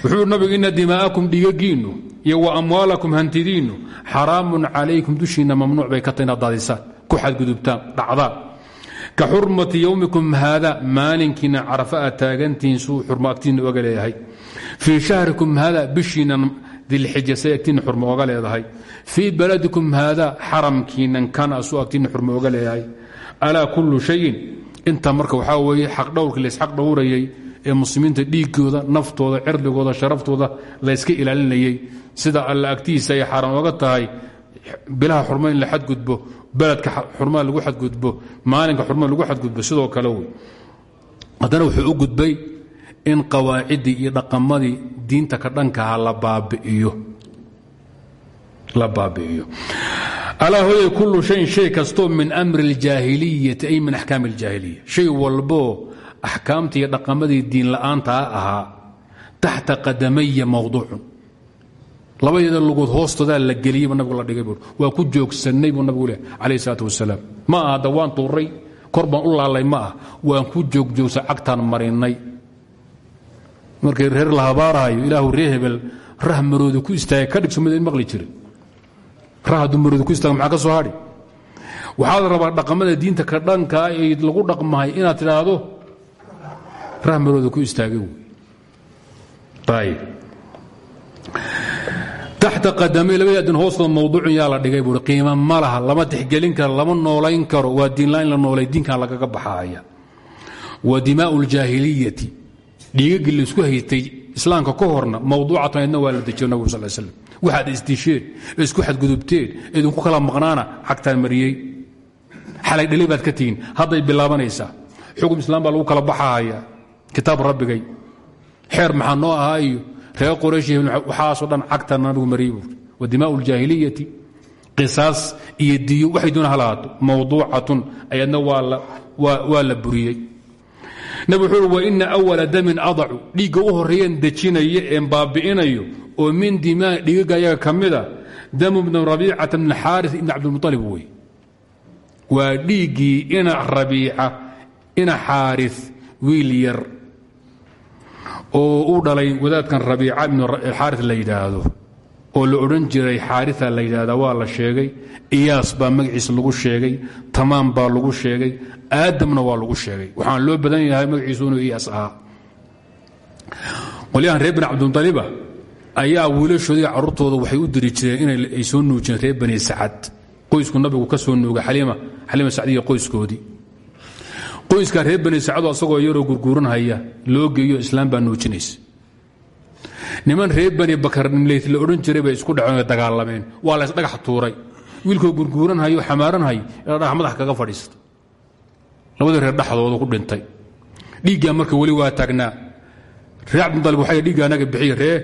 Wuxuu nabigu ina dimaa'akum dhiigagiinnu iyo wa amwaalakum hantidiinnu xaraamun calaykum dushiinna mamnuuc bay ka tahay inaad daadisaan ku xadgudubtaan dhacdaan. Ka xurmati yowmikum haada maalinkiina carafa aad taagantihiin suu xurmo oga leeyahay. Fii shahrikum haada bishiinna dilxija say xurmo oga leedahay fii baladikum haada xaramkiinan kana suu agtiinna xurmo oga kullu shayin inta marka waxaa weeye xaq dhowrkii laysxaq dhowrayay ee muslimiinta dhiigooda naftooda cirdigooda sharaftooda layska ilaalinayay sida alla agtiisa ay xaaraan oga tahay bilaha xurma in la xadgudbo beledka xurmaa lagu xadgudbo maalinka xurmaa lagu xadgudbo sidoo kale wey. Haddana wuxuu u gudbay in qawaaciddii iyo dhaqamadii diinta ka dhankaha la baabi'iyo la hooyay kullu shayin shay kastoo min amri اljaahiliyati ay min axkaami اljaahiliya shay walboo axkaamtii iyo dhaqamadii diin la'aantaa ahaa taxta qadamaya mawduucun. Labadeeda lugood hoostoodaa la geliyeyba nabigu la dhigay waa ku joogsannay buu nabigu leh calayh ma aha hadda waan tuuray kor baan u laalay ma ah waan ku joogjoogsa cagtaan marinnay. Markay reer la habaarahayo ilaahu ree hebel ku istaagay ka dhigso midayn maqli jirin rah hadduu marooda ku istaaga maxaa ka soo hadhi waxaad rabaa dhaqamada diinta ka dhankaa ee lagu dhaqmahay inaad tidhaahdo rah marooda ku istaagay wey ayib taxta qadamay labadii adin hoostooda mawduucun yaa la dhigay buui qiima ma lama tixgelin karo lama noolayn karo. Waa diinla in la noolay diinkan lagaga baxaaya. Wa dimaau ljaahiliyati dhiigagii la isku haystay islaamka ka horna mawduucatan idna waa la dejiyo nabig sal slam waxaad isdisheen isku xadgudubteen idinku kala maqnaana cagtaan mariyey. Xalay dhali baad ka tihiin hadday bilaabanaysaa. Xukun islaam baa lagu kala baxahaya kitaab rabbigay. Xeer maxaa noo ahaa iyo reer qoraysh waxaasoo dhan cagtan nabigu mariyey buuri wa dimaau ljaahiliyati qisaas iyo diyo waxay doona halahaato mawduucatun ayadna waa la buriyey nabig wuxuu waina awala damin adacu. Dhiigga u horreeyeen dejinaya een baabi'inayo oo min dimaa dhiigaga ayaga ka mida damu bnu rabiicata bn xaaris ibn cabdilmualib wey waa dhiiggii ina rabiica ina xaaris wiil yar oo u dhalay wadaadkan rabiica ibnu xaaris la yidhaahdo oo la odhan jiray xaarisa la yidhaahda waa la sheegay iyaas baa magaciisa lagu sheegay tamaam baa lagu sheegay aadamna waa lagu sheegay. Waxaan loo badan yahay magaciisu inuu iyaas ahaa. Qolyahan reer bani cabdimutaliba ayaa wiilashoodii carruurtooda waxay u diri jireen inay soo nuujiyeen reer bani sacad. Qoysku nabigu ka soo nuuga xaliima sacdiya qoyskoodii. Qoyskaa reer bani sacado asagoo yaroo gurguuranhaya loo geeyo islaam baa nuujinaysa niman reer bani bakar nimleyt la odhan jiray bay isku dhaceen dagaalameen. Waa lays dhagax tuuray. Wiilkoo gurguuranhayo xamaaranhay ilaa madax kaga fadhiista labadii reer dhexdooda ku dhintay. Dhiiggaa marka weli waa taagnaa. Reer cabdimudalib waxay dhiigga anaga bixiya ree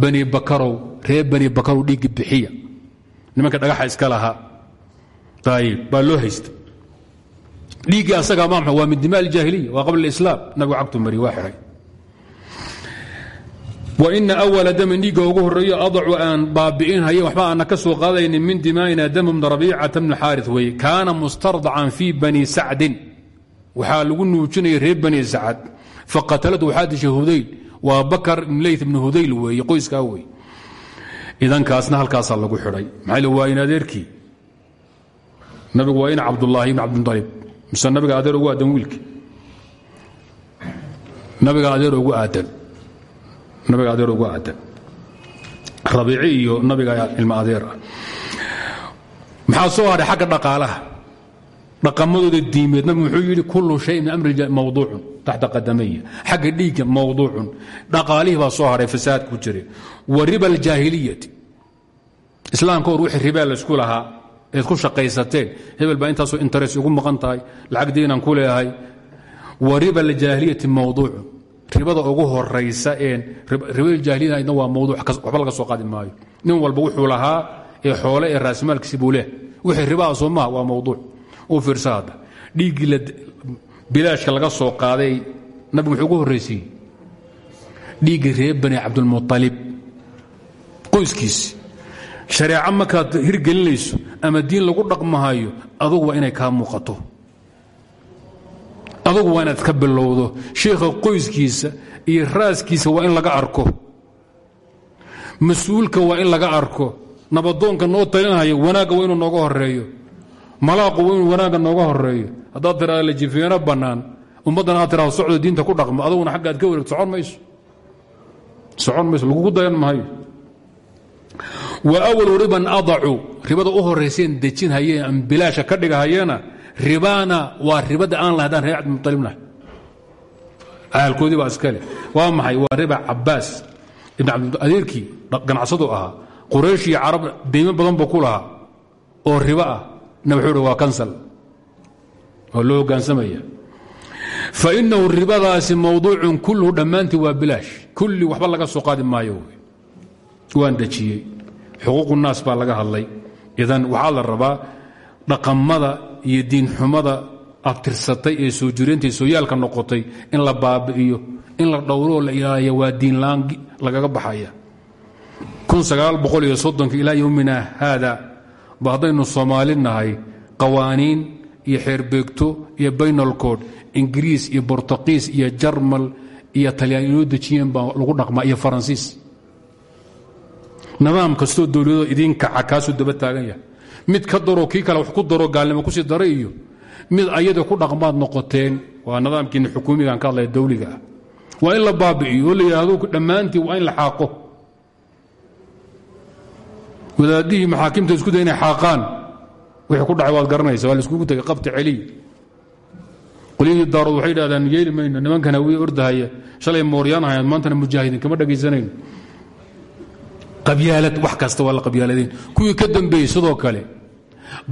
bani bakarow reer bani bakarow dhiigga bixiya. Nimanka dhagaxa iska lahaa. Ayib baa loo haysta dhiiggii asaga ma waa min dima aljaahiliya waa qabla alislaam nabigu cagtu mari waa waina awala damin dhiigga ugu horeeyo adacu aan baabi'inhaye waxba aana ka soo qaadaynin min dimaa'ina damu bna rabiicata bni xaaris weye kaana mustardacan fii bani sacdin. Waxaa lagu nuujinaya reer bani sacad faqatalatu waxaa dishay hudayl. Waa ibn leyt ibni hudayl weeye qoyskaa wey. Idankaasna halkaasaa lagu xidhay. Maxaa waa in adeerkii nabigu waa ina cabdullaahi ibn cabdimudalib mise adeer ugu aadan wiilki. Nabiga adeer ugu aadan nabiga adeer ugu aadan rabiici iyo nabiga ilma adeer ah. Maxaa soo hadhay xagga dhaqaalaha? Dhaqamadooda diimeed nabigu wuxuu yidhi kullu shay amri mawduucun taxta qadamaya. Xagga dhiigga mawduucun. Dhaqaalihii baa soo hadhay fasaad ku jira wa riba aljaahiliyati. Islaamka hor wixii ribaa lahaa eed ku shaqaysateen. Hebel baa intaasoo interes ugu maqan lacag diinan ku leeyahay wa riba aljaahiliyati ribada ugu horaysa een ribadajaahiliyadna waa mawduuc waxba laga soo qaadi maayo. Nin walba wuxuu lahaa ee xoole ee raasimaalkiisi buu leh. Wixii maha waa mawduuc. U fiirsa hadda. Dhiiggii laga soo qaaday nabigu wuxuu ugu horraysiiyey dhiiggii reer bani cabdulmualib qoyskiisi shareeco markaad hirgelinayso ama diin lagu dhaqmahayo adugu waa inay kaa muuqato adugu waa inaad ka bilowdo. Sheikha qoyskiisa iyo raaskiisa waa in laga arko. Mas'uulka waa in laga arko. Nabadoonka noo talinaya wanaagga waa inuu nooga horeeyo malaaqu waa inuu wanaagga nooga horeeyo haddaad tiraada lajifeeno bannaan ummaddan aad tiraado socdo diinta ku dhaqmo aduguna xagga aad ka wareegto socon mayso. Socon mayso lagugu dayan maayo. Wa awalu riban adacu. Ribada u horayseen dejin hayeen ama bilaasha ka dhigahayeena ribaana waa ribada aan la haddaan reer cabdimualibnahay ahalkoodii baa iskale waa maxay? Waa riba cabaas ibn cabdiadeerkii ganacsadu ahaa. Quraysh iyo carab deymo badan buu ku oo ribo ah. Na waa kansal. Oo loo hogaansamaya fainahu ribadaasi mawduucun kulluhu dhammaantii waa bilaash. Kulli waxba laga soo qaadi maayo waan dejiyey. Xuquuqu naas baa laga hadlay. Idan waxaa la rabaa dhaqamada iyo diinxumada abtirsatay ee soo jireentay sooyaalka noqotay in la baabi'iyo in la dhowroo la ilaaliya waa diinlaan lagaga baxaya. Ilaa yowmina haada ba haddaynu soomaali qawaaniin iyo xeerbeegto iyo baynalkood ingiriis iyo bortuqiis iyo jarmal iyo talyaan inoo dejiyeen baa lagu dhaqmaa iyo faransiis. Nidaam kastoo dowladoo idiin kaca kaasuu daba taagan yahay mid ka daroo kii kale wax ku daro gaalnimo ku sii dara iyo mid ayada ku dhaqmaad noqoteen. Waa nidaamkiina xukuumigan ka hadlaya dawliga ah. Waa in la baabi'iyo oo la yidhaahdo dhammaantii waa in la xaaqo. Wadaadihii maxaakimta isku day inay xaaqaan wixii ku dhacay waa la iskugu tegay qabti celiy. Qolyihii daarood waxay yidhahdaan yeeli mayno nimankan hawiye ordahaya shalay mooryaan ahayd maantana mujaahidiin kama dhagaysanayno qabyaalad wax kasta waa la qabyaaladeen. Kuwii ka dambeeyey sidoo kale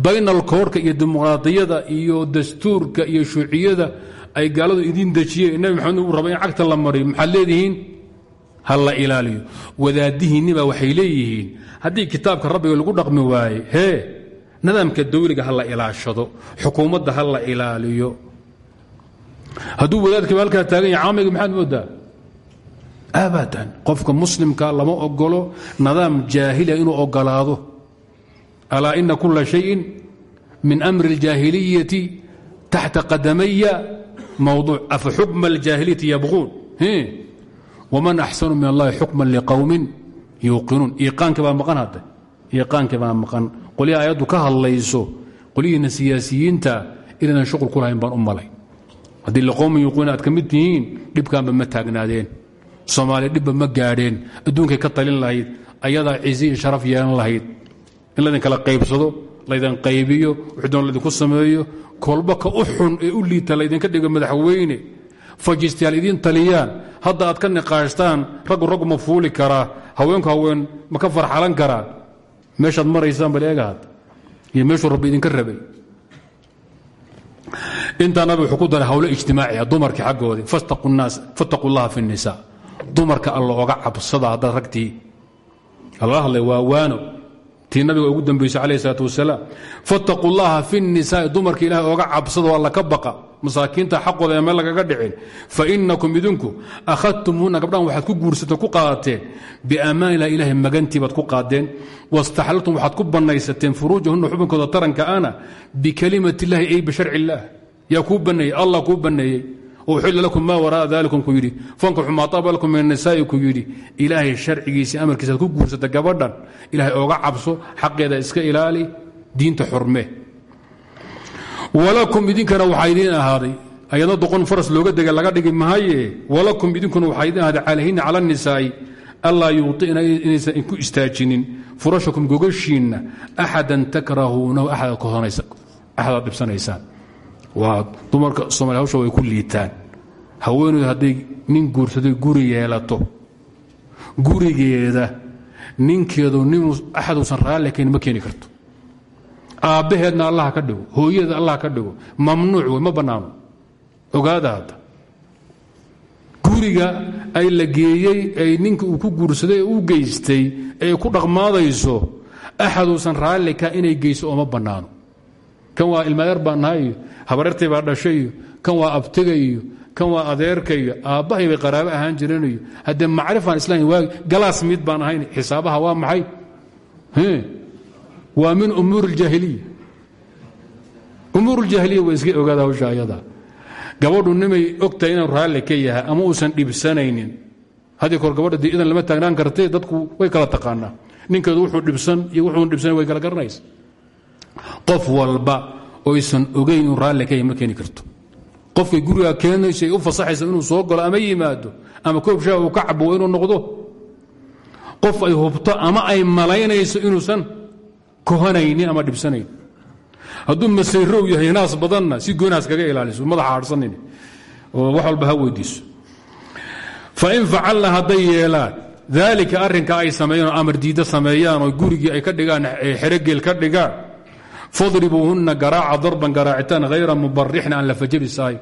baynal koorhka iyo dimuqraadiyada iyo dastuurka iyo shuuciyada ay gaaladu idiin dejiyeen. Nabi maxamed uu raba cagta la mariyo. Maxaad leedihiin? Ha la ilaaliyo. Wadaadihiinniba waxay leeyihiin. Haddii kitaabka rabbiga lagu dhaqmi waaye hee nidaamka dawliga ha la ilaashado. Xukuumadda ha la ilaaliyo. Hadduu wadaadkiiba halkaa taagan yahay caamiga maxaad moodaa abadan qofka muslimka lama ogolo nidaam jaahiliya inuu ogolaado alaa ina kula shayin min amri اljaahiliyati taxta qadamaya mawduuc afa xukma اljaahiliyati yabquun wman axsanu min allahi xukma liqowmin yuuqinuun. Iiqaankii baa maqan hadda. Iiqaankii baa maqan. Qolyaha ayaddu ka hadlayso qolyihiina siyaasiyiinta inaynan shuqul ku lahayn baan u malay. Haddii liqowmin yuuqinuun aad ka ma taagnaadeen soomaaliya dhibba ma gaadheen. Adduunkay ka talin lahayd. Ayadaa cizi iyo sharaf yeelan lahayd. In laydin kala qaybsado laydin qaybiyo wixii doon laydinku sameeyo kolba ka u xun ee u liita laydinka dhigo madaxweyne. Fajistayaal idiin taliyaan. Hadda aad ka niqaashtaan raggu raggu ma fuuli karaa haweenku haween ma ka farxalan karaa meeshaad maraysaan bal eega hadda iyo meeshuu rabbi idinka rabay. Intaa nabi wuxuu ku daray hawlo ijtimaaciya dumarkii xaggoodii. Fattaqu llaha fi الnisa dumarka alla oga cabsada haddaad ragtii alla hadlay waa waano. Tii nabiga ugu dambayso calayh salaat wasalaam fattaquu llaha fi nnisaai dumarka ilaahay ooga cabsada waa laka baqa. Masaakiinta xaqooda ee meel dhicin. Fa inakum idinku akhadtumuhunna gabdhahan waxaad ku guursateen ku qaadateen biamaanilah ilaahay magantii baad ku qaadeen wastaxlaltum waxaad ku bannaysateen furuujahunna xubinkooda taranka ana bikelimat illahi ay bisharci illaah yaa allah kuu uxila lakum maa wara'a dalikum ku yidhi fankaxu maa taaba lakum min anisaa'i ku yidhi ilaahay sharcigiisii amarkiisaad ku guursata gabadhan ilaahay ooga cabso xaqeeda iska ilaali diinta xurme walakum idinkana waxaa idiin ahaaday ayadna doqon faras looga dega laga dhigi mahaye walakum idinkuna waxaa idiin ahaaday calayhinna cala nisaa'i allaa yuuطina inaysan ku istaajinin furashakum waa dumarka somalia hawsha way ku liitaan haweeneydu hadday nin guursaday guri yeelato gurigeeda ninkeedu nin axaduusan raalli kayn ma keeni karto. Aabbaheedna allah ka dhigo hooyadeed allah ka dhigo mamnuuc wey ma bannaano. Ogaada hadda. Guriga ay la geeyey ay ninka uu ku guursaday u geystay ee ku dhaqmaadayso axaduusan raalli ka inay geyso ooma bannaano. Kan waa ilmadeer baa nahay iyo habareertay baa dhashay kan waa abtiga kan waa adeerka iyo aabbahay bay qaraabo ahaan jireen iyo haddee macrifaan islaam waa galaas mid baan ahayn xisaabaha waa maxay? Waa min umuur اljaahiliya umuur اljaahiliya way iska ogaada hawsha ayada. Gabadhu nimay ogtahay inuu raalli ka yahay ama uusan dhibsanaynin. Haddii kor gabadha dee idan lama taagnaan kartee dadku way kala taqaanaa. Ninkeedu wuxuu dhibsan iyo wuxuun dhibsanay way kala garanaysa qof walba oysan ogayn inuu raalli ka yahay ma keeni karto qofkay gurigaa keenayso ay u fasaxaysa inuu soo galo ama yimaado ama koob shaah uu ka cabo inuu noqdo. Qof ay hubto ama ay malaynayso inuusan kohanaynin ama dhibsanayn. Hadduu masayrow yahay naas badanna si goonaas kaga ilaaliso madaxa hadhsanin oo wax walba ha weydiiso. Fain facalna hadday yeelaan daalika arrinka ay sameeyaan oo amar diidda sameeyaan oo gurigii ay ka dhigaan xerogeel ka dhigaan fadribuuhunna garaaca darban garaacitaan hayra mubarixna aan la fajabisahay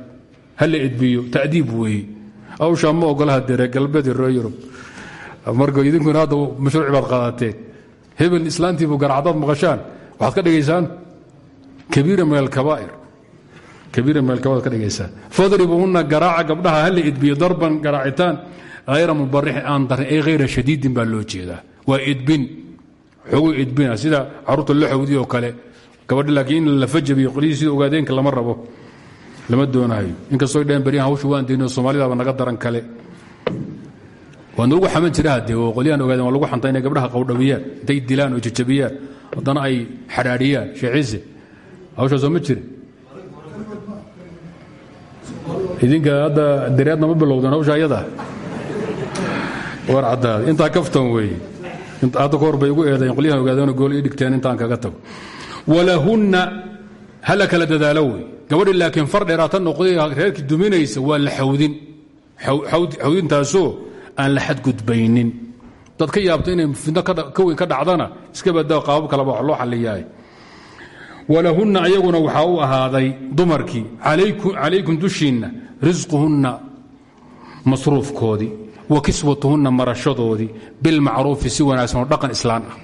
ha la edbiyo ta'diib weeye hawshaa ma ogolaha dere galbeed ree yurub. Marka idinkuna hadda mashruuci baad qaadateen. Hebel islaantiibu garacdaad maqashaan. Waxaad ka dhigaysaan? Kabiira min alkabaa'ir. Kabiira min alkabaa'ir ka dhigaysaan. Fadribuuhunna garaaca gabdhaha ha la edbiyo darban garaacitaan hayra mubarixin aan darin ay hayra shadiidin baa loo jeedaa. Waa edbin xoogu edbina sida carruurta la xawdi oo kale gabadhi laakiin in la fajabiyo qolyihii sida ogaadeenka lama rabo lama doonayo inkastoo dheen baryahan hawsha waan dayno soomaalidaba naga daran kale. Waa nalagu xaman jira haddee oo qolyahan ogaadeen lagu xanta inay gabdhaha qawdhawiyaan intay dilaan oo jajabiyaan haddana ay xadhaadhiyaan. Sheeciise hawshaasoo ma idinka hadda dareadna ma bilowdeen hawsha ayada? War caddaad. Intaa kaftan weeye hadda ka hor bay igu eedayn qolyahan gool ii dhigteen intaan kaga tago walahunna hala kala dadaalo wey. Gabadhi laakiin far dheeraata noqday reerkii duminaysa waa la xawdin. Xawdintaasoo aan la xadgudbaynin. Dad ka yaabto inay fidno ka weyn ka dhacdana iska badaa qaabab kaleba wax loo xaliyaay walahunna ayaguna waxaa u ahaaday dumarkii calaykum dushiinna risquhunna masruufkoodii wa kiswatuhunna marashadoodii bilmacruufi si wanaagsan dhaqan islaan ah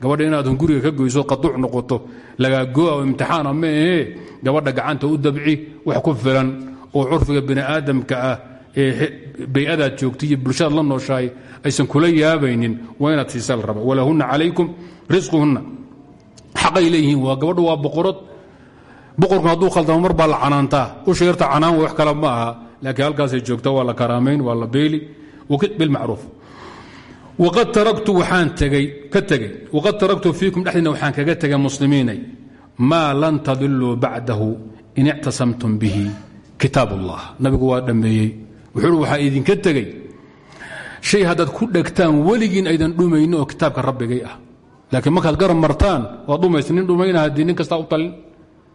gabadha inaadun guriga ka goyso qaduuc noqoto lagaagoa imtixaana ma ahee gabadha gacanta u dabci wax ku filan oo curfiga bini aadamka ah ee bay-adaad joogta iyo bulshadaad la nooshahay aysan kula yaabaynin waa inaad siisa la raba. Walahunna calaykum risquhunna. Xaqay leeyihiin waa gabadhu waa boqorad. Boqorku hadduu khaldamo mar baa la canaantaa. U sheerta canaan wax kale ma aha laakiin halkaasay joogta waa la karaamayn waa la beeli. Bilmacruuf waqad taraktu waxaan ka tegey waqad taraktu fiikum dhexdiina waxaan kaga tegay muslimiinay maa lan tadiluu bacdahu in ictasamtum bihi kitaab ullah nabigu waa dhammeeyey wuxuu uhi waxaa idinka tegey shay haddaad ku dhegtaan weligiin aydan dhumaynin oo kitaabka rabbigay ah laakiin markaad garab martaan waad dhumaysa nin dhumayna haddii nin kastaa u talin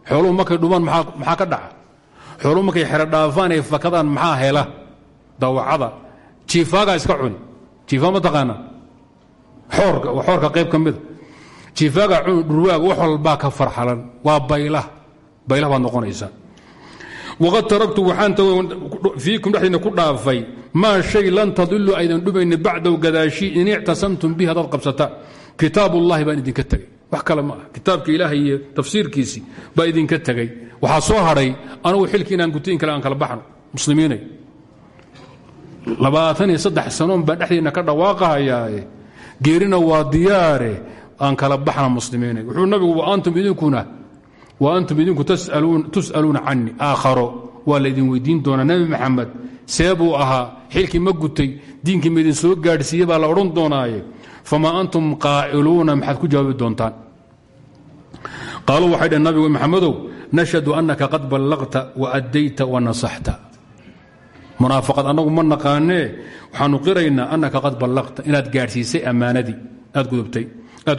xooluhu markay dhumaan maxaa ka dhaca xooluhu markay xero dhaafaan ay fakadaan maxaa hela dawacada jiifaagaa iska cuni jiifaa ma taqaana xoorka waa xoorka qayb ka mida jiifaagaa cuni dhurwaaga wax walbaa ka farxalan. Waa baylah baylah baad noqonaysaa waqad taraktu waxaan fiikum dhexdiina ku dhaafay maa shay lan tadilu aydan dhumaynin bacdahu gadaashii in ictasamtum bihi haddaad qabsataan kitaab ullahi baan idinka tegey wax kale ma ah kitaabka ilaahay iyo tafsiirkiisii baa idinka tegey waxaa soo hadhay anugu xilkii inaan guto in kale aan kala baxno. Muslimiinay labaatan iyo saddex sanoon baan dhexdiinna ka dhawaaqahayaaye geerina waa diyaare. Aan kala baxna muslimiinay. Wuxuu nabigu waantum idinkuna wa antum idinku tus'aluuna cani aakharo. Waa laydin weydiin doonaa. Nebi maxamed see ahaa xilkii ma gutay diinkii ma idin soo gaadhsiiye baa la odhan doonaaye. Famaa antum qaa'iluuna maxaad ku jawaabi doontaan. Qaaluu waxay dhaheen nabigu maxamedow nashhadu annaka qad ballaqta wa addayta wa nasaxta munaafaqad annagu ma naqaanee waxaanu qiraynaa annaka qad ballaqta inaad gaadhsiisay ammaanadii aad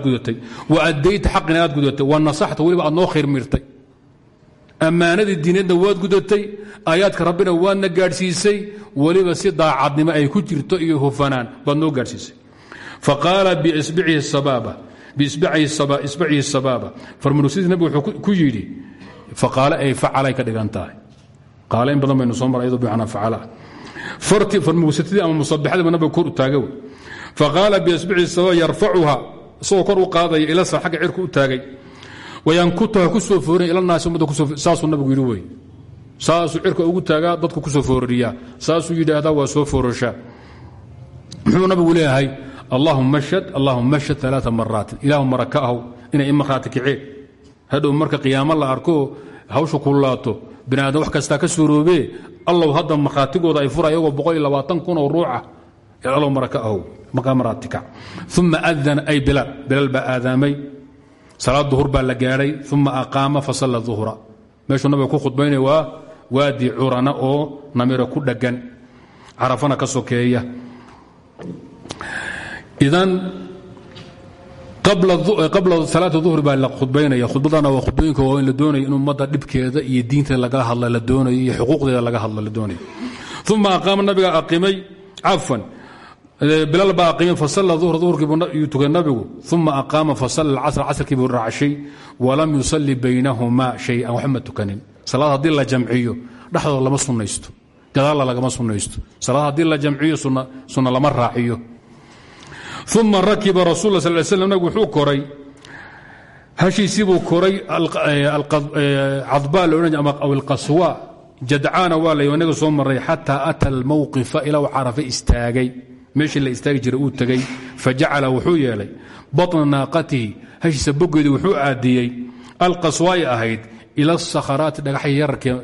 gudatay wa addayta xaqina aad gudatay wa nasaxta weliba aad noo khayr mirtay ammaanadii diineedna waad gudatay aayaadka rabbina waadna gaadhsiisay weliba si daacadnimo ay ku jirto iyo hufanaan baad noo gaadhsiisay. Faqaala biisbacihi sabaaba farmarusidii nabigu wuxuu ku yidhi faqaale ay facalay ka dhigan tahay qaale in badan baynu soo mara iyadoo bimacnaa facala farmuusatadii ama musabixadiiba nabiga kor u taaga wey. Faqaala biisbacihi sababa yarfacuha isagoo kor u qaadaya ila sa xagga cirka u taagay. Wayankutuha ku soo foorinaya ila naasi ummadda saasuu nabigu yidhi wey. Saasuu cirka ugu taagaa dadku ku soo foorariyaa saasuu yidhaahdaa waa soo foorashaa. Muxuu nabigu leeyahay allahuma shad allahuma shad aa maraatin ilaahu mara ka ahow inay kiceen. Hadhow marka qiyaamo la arko hawsha kulaato bini aadam wax kastaa ka suuroobee allow hadda markhaatigooda ay fura iyagoo oo ruuca allow mara ka ahow markaa maraatika uma adana ay bilaal bilaal baa aadaamay salaad duhur baa la gaadhay uma aqaama fasalla duhra meeshuu nabiga ku khudbaynaya waa waadi curana oo namiro ku dheggan carafana ka sokeeya. Idan qabla salaata duhri baa la khudbaynaya. Khudbadana waa khudbooyinka waa in la doonayo in ummadda dhibkeeda iyo diinteeda lagala hadla la doonayo iyo xuquuqdeeda laga hadla la doonayo. Uma aqaama nabiga aqimay cafan bilaal baa aqimay fasalla duhra duhurkiibuu tugay nabigu. Uma aqaama fasalla casr casrkii buu raacashay walam yusalli baynahuma shay-an. Waxma tukanin. Salaad haddii la jamciyo lama sunnaysto. Gadaalla lagama sunnaysto. Salaad haddii la jamciyo sunna lama raaciyo uma rakiba rasul sal slam nabig wuxuu koray. Hashiisiibuu koray cadbaa loodhan aw ilqaswa jadcaana waa lay inaga soo maray xataa ata almowqifa ilaa carafe istaagay. Meeshii la istaagi jiray uu tegey fajacala wuxuu yeelay batna naaqatihi. Hashiisa bogeedii wuxuu aadiyey. Alqaswaay ahayd ila sakharaati dhagaxya yararkee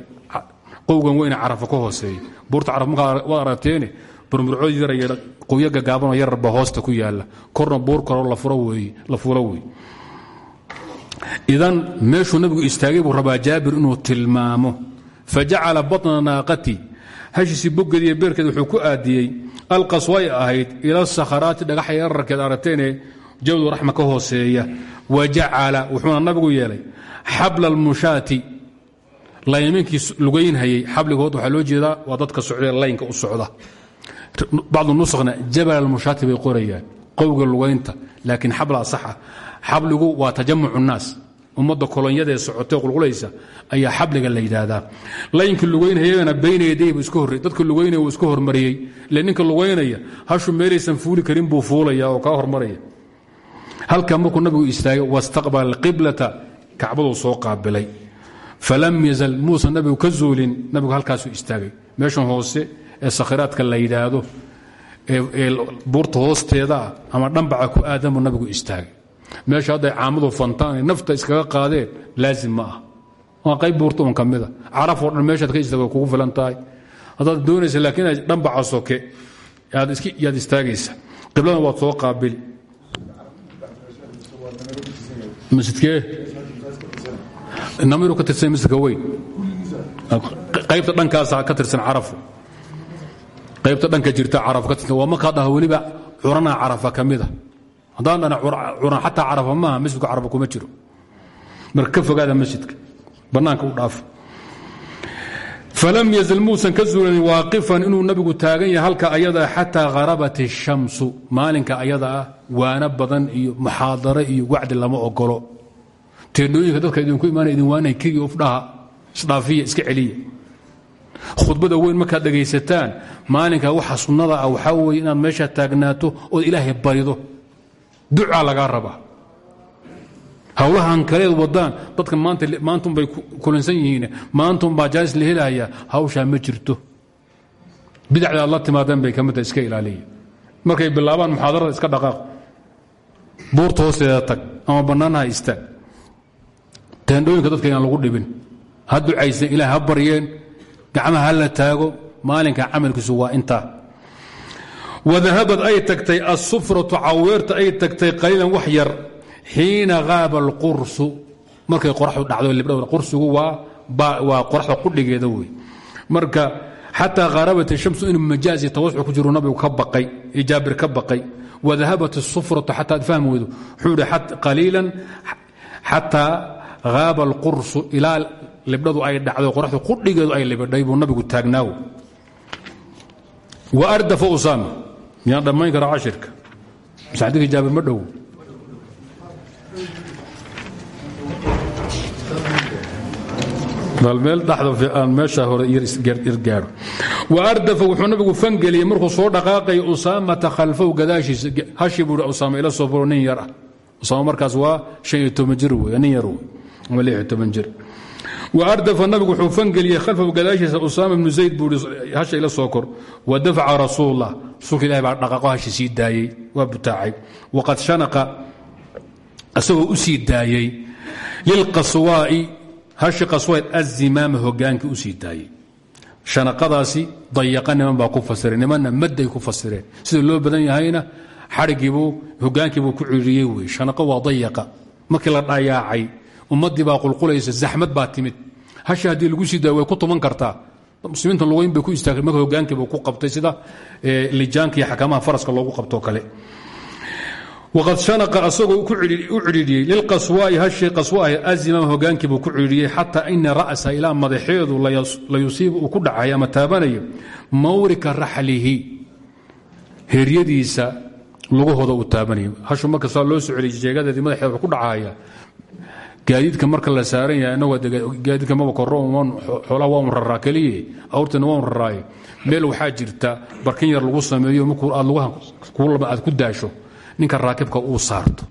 qowgan weyne carafa ka hooseeya buurta caraf markaa waad aragteene burmurcood yaraya qoya gagaabanoo yararba hoosta ku yaalla korna buur koroo la fulo wey idan meeshuu nabigu istaagay buu rabaa jaabir inuu tilmaamo. Fajacala batna naaqati. Hashiisii bogeediiyo beerkeed wuxuu ku aadiyey alqasway ahayd ila sakharaati dhagaxa yararkeed aragteene jawdu raxma ka hooseeya. Wa jacala nabigu yeelay xabla almushaati layminkii lugaynhayey xabligood waxaa loo jeedaa waa dadka socdee laynka u socda bacdu nuskhna jabal almushaati bay qorayaan qowga lugaynta laakiin xabla asaxa xabligu waa tajamuc naas ummadda kolonyadaee qulqulaysa ayaa xabliga la yidhaahdaa laynkii lugaynhayana bayna yadaybu iska horrey dadka lugaynaya wuu iska hormariyey ninka lugaynaya hashu meelaysan fuuli karin buu fuulaya oo kaa hormaraya halka markuu nabigu istaagay wastaqbala alqiblata kacbaduu soo qaabilay falam yazal muusan nabigu ka nabigu halkaasuu istaagay meeshan hoose ee sakhiraadka la yidhaahdo ee buurta hoosteedaa ama dhambaca ku aadan buu nabigu istaagay. Meesha hadday caamadu fantaan nafta iskaga qaadeen laazim ma ah waa qayb buurta un ka mida oo dhan meeshaad ka istaago kugu filan tahay. Haddaad doonaysa laakiin inaad dhambaca soke yaad istaagaysa. Qibladana waad soo qaabili. Masjidkee? Namiru ka tirsan masjidka weyn. Qaybta dhankaasa ka tirsan carafu qaybta dhanka jirta caraf ka tirsan waa markaa dhaha weliba curanaa carafa ka mida haddaan dhana curan xataa carafa maaha masjidku carafa kuma jiro. Marka ka fogaada masjidka bannaanka u dhaafa falam yazal muusan ka zuulanin waaqifan nabigu taagan yahay halka ayada xataa harabat الshamsu maalinka ayada ah waano badan iyo muxaadaro iyo wacdi lama ogolo teendhooyinka dadka idinku imaanaya idin waanay kegi ofdhaha isdhaafiya iska celiya khudbada weyn markaad dhegaysataan maalinka waxa sunnada ah waxaa weeye inaad meesha taagnaato ood ilaahay barido. Ducaa lagaa rabaa. Hawlahan kaleed wadaan dadka maantunbay kulansan yihiin maantunbaa jaalis la helayaa hawshaa ma jirto. Bidacda aad la timaadeen bay ka midta iska ilaaliya. Markay bilaabaan muxaadarada iska dhaqaaq. Buurta hoosteeda tag ama bannaanaha istaag teendhooyinka dadka inaan lagu dhibin. Ha ducaysan ilaah ha baryeen gacmaha ha la taago maalinka camalkiisu waa intaa. Wadahabad ay tagtay asufratu caweerta ay tagtay qaliilan wax yar xiina haaba alqursu. Markay qoraxdu dhacdo libdhowr qursigu waa qoraxda qudhigeeda wey marka xataa harabat shamsu inuu majaazi tawasuc ku jiru nabigu ka baqay iyo jaabir ka baqay. Wadahabat asufratu xataa weydo wuxuu ihi qaliilan xataa haaba alqursu ilaa libdhadu ay dhacdo qoraxdu qudhigeedu ay libidhay buu nabigu taagnaawo wa ardafa usaama miyaan dhammayn kara cashirka? Mise xadiidka jaabir ma dhow. Bal meel dhaxda aan meesha hore irgaadho waardafa wuxuu nabigu fangeliyey markuu soo dhaqaaqaya usaamata khalfahu gadaashiisa hashi buu usaama ila soo furo nin ah. Markaas waa shan iyo toban jir wey nin yar wey waardafa nabigu wuxuu fangeliyey khalfahu gadaashiisa usaama ibnu zayd buu hasha ila soo wa dafaca rasuulullah. Rasuulka ilahi baa dhaqaaqo hashi sii daayey. Waa butaacay. Waqad shanaqa isagoo u sii daayey. Lilqaswaa'i hashi qaswayd azimaama hogaankii u sii daayey. Shanaqadaasi dayaqa niman baa ku fasireen. Nimanna madday ku fasireen. Sida loo badan yahayna xadhigiibuu hogaankiibuu ku ciriyey wey shanaqo waa dayaqa. Markii la ummaddii baa qulqulaysa zaxmad baa timid. Haddii lagu sii daayo way ku tuman kartaa. Muslimiinta lugayn bay ku istaageen marka hogaankiibuu ku qabtay sida lijaanka iyo xakamaha faraska loogu qabtoo kale. Waqad shanaqa asagoo u cidhiidhiyey lilqaswaa'i hashi qaswaahi azimam hogaankiibuu ku cidhiidhiyey xataa ina ra'sa ilaa madaxeedu la yusiibu ku dhacayo ama taabanayo mawrika raxlihi heryadiisa lugahooda uu taabanayo. Hashu marka loo soo celiyey jeegadeedii madaxeeda ku dhacaya gaadiidka marka la saaran yahay inagoo gaadiidka maba korro xoolaha waa un raraa keliye awrtana waa un meel waxaa jirta barkin yar lagu sameeyo markuu aad lugaha kuulaba aad ku daasho ninka raakibka uu saarto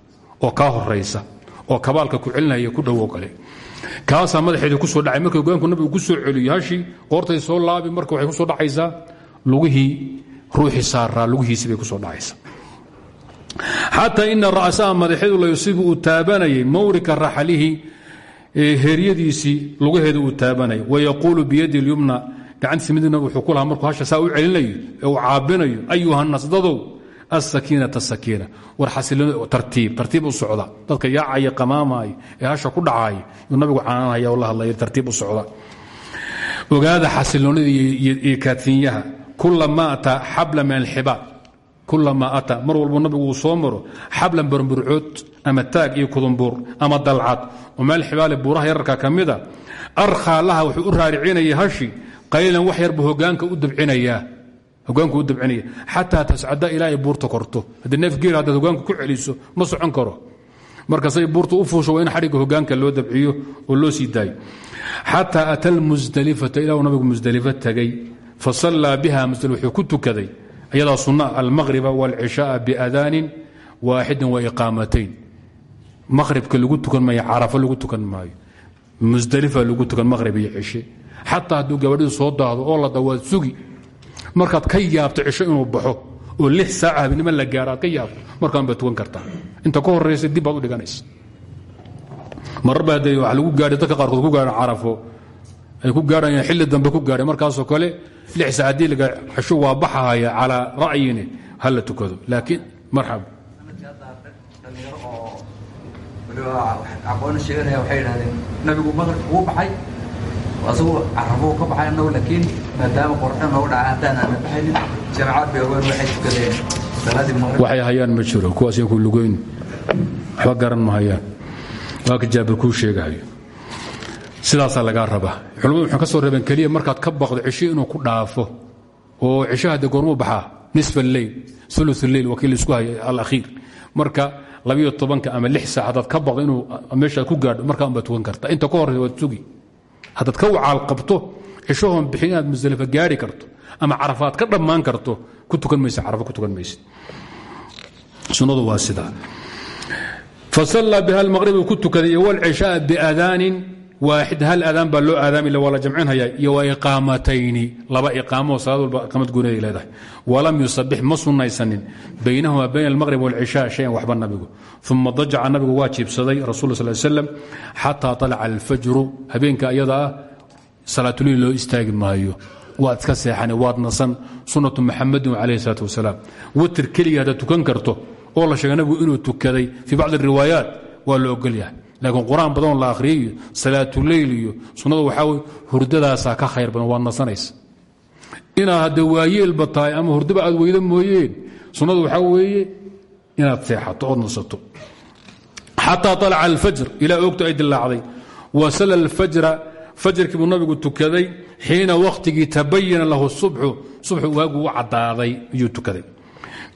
oo kaa horaysa oo kabaalka ku celinaya ku dhowo kale. Kaasaa madaxeeda ku soo dhacay. Marka hogaanku nabigu ku soo celiyo hashii soo laabi marka waxay ku soo dhacaysaa lugihii ruuxii saaraa lugihiisi bay ku soo dhacaysa xataa ina ra'saha madaxeedu la yusiibu uu taabanayay mawrika raxalihi heryadiisii lugaheeda uu taabanayay. Wayaquulu biyadi اlyumna gacantiisa midna wuxuu ku lahaa hasha saa u celinayo ee uu caabinayo ayuha nasdadow asakiinata sakiina war tartiib tartiib u socda. Dadka yaacaya qamaamaya ee hasha ku dhacaya yuu nabigu canaanhaya la hadlaya tartiib ogaada xasiloonida iyo kaadfinyaha kulama ataa xabla min alxibaal kulama ata. Mar walbuu nabigu uu soo maro xablan barmburcood ama taag iyo kudumbuur ama dalcad. Oo meel xibaale buuraha yararka ka laha wuxuu u raaricinaya hashi qaylan wax yarbu hogaanka u dabcinayaa hogaanku u dabcinaya. Xataa tascada ilaa ay buurta korto. Haddii neef geel haddaad hogaanku ku celiso ma socon karo. Markasay buurta u fuusho in xadhigga hogaanka loo dabciyo oo loo sii daayo. Xataa ata almusdalifata ilaa nabigu musdalifo tagay. Fasallaa biha musdalif wuxuu ayadaa sunna almaqriba wاlcishaaa biadaanin waaxidin waiqaamatayn maqhribka lagu tukan maayo carafo lagu tukan maayo musdalifa lagu tukan maqhrib iyo cishe xataa hadduu gabadhidu soo daahdo oo la dawaad sugi markaad ka yaabto cisho inuu baxo oo lix saaca habnimo la gaaro aad ka yaabto markaan baad kartaa. Inta ka horaysa dib baad u dhiganaysa. Mararba haddee wax lagu gaadhay dadka qaarkood ku gaadhan carafo ay ku gaadhayaan xilli dambe ku gaadhay markaasoo kale lix saac haddii laga casho waa baxahaya calaa ra'yini ha la tukado. Laakiin marxab aqoona sheeganaya waxay yidhahdeen nabigu maqrib kuu baxay asagu carabuu ka baxay annagu laakiin maadaama qorxo noogu dhaca haddaan aana baxaynin jamacad bay ogaan waxay tukadeen salaadii maqrib waxay hayaan ma jiro. Kuwaas ku lugoyn waxba garan ma hayaan. Waa ka jaabir kuu sheegahayo sidaasaa lagaa rabaa. Culamadu waxay ka soo reebeen keliya markaad ka baqdo cisho inuu ku dhaafo oo cishaha de goormuu baxaa nisfa alleyl ulu lleyl waa kii la isku hayay alakhiir marka labiyo tobanka ama lix saac ka baqdo inuu meeshaad ku gaadho markaan baad tukan karta. Inta ka horreysa waad sugi. Haddaad ka wacaal qabto cishahoon bixin inaad gaari karto ama carafaad ka dhammaan karto ku tukan maysa carafo ku tukan maysid. Sunnadu waa sidaa. Fasallaa biha almaqribu ku tukaday iyo walcishaaa biadaanin waaxid hal aadaan baa loo aadaami waa la jamcinhayaa iyo wa iqaamatayni laba iqaamo salaad walba iqaamad guunaday leedahay. Walam yusabix ma sunnaysanin baynahuma bayna almaqrib walcishaa shayan waxba nabigu. Uma dajaca nabigu waa jiibsaday rasul sal slam xataa طalaca alfajru. Habeenka ayada ah salaatulil loo istaagi maayo. Waad iska seexane waad nasan. Sunnatu muxamadin calayh salaat wasalaam. Watir keliga haddaad tukan karto oo la sheega nabigu inuu tukaday fii bacdi riwaayaat waa la ogolyahay laakiin qur'aan badanoo la akhriyay iyo salaatuleyl iyo sunnada waxaa wey hurdadaasaa ka khayr badan waad nasanaysa. Inaad hadda waayeelba tahay ama hurdaba aad weydo mooyeen sunnadu waxaa weeye inaad seexato ood nasato. Xataa alaca alfajr ilaa ogto ay dilaacday wasala alfajra fajrkii buu nabigu tukaday xiina wakhtigii tabayana lahu subxu subxu waagu u caddaaday ayuu tukaday.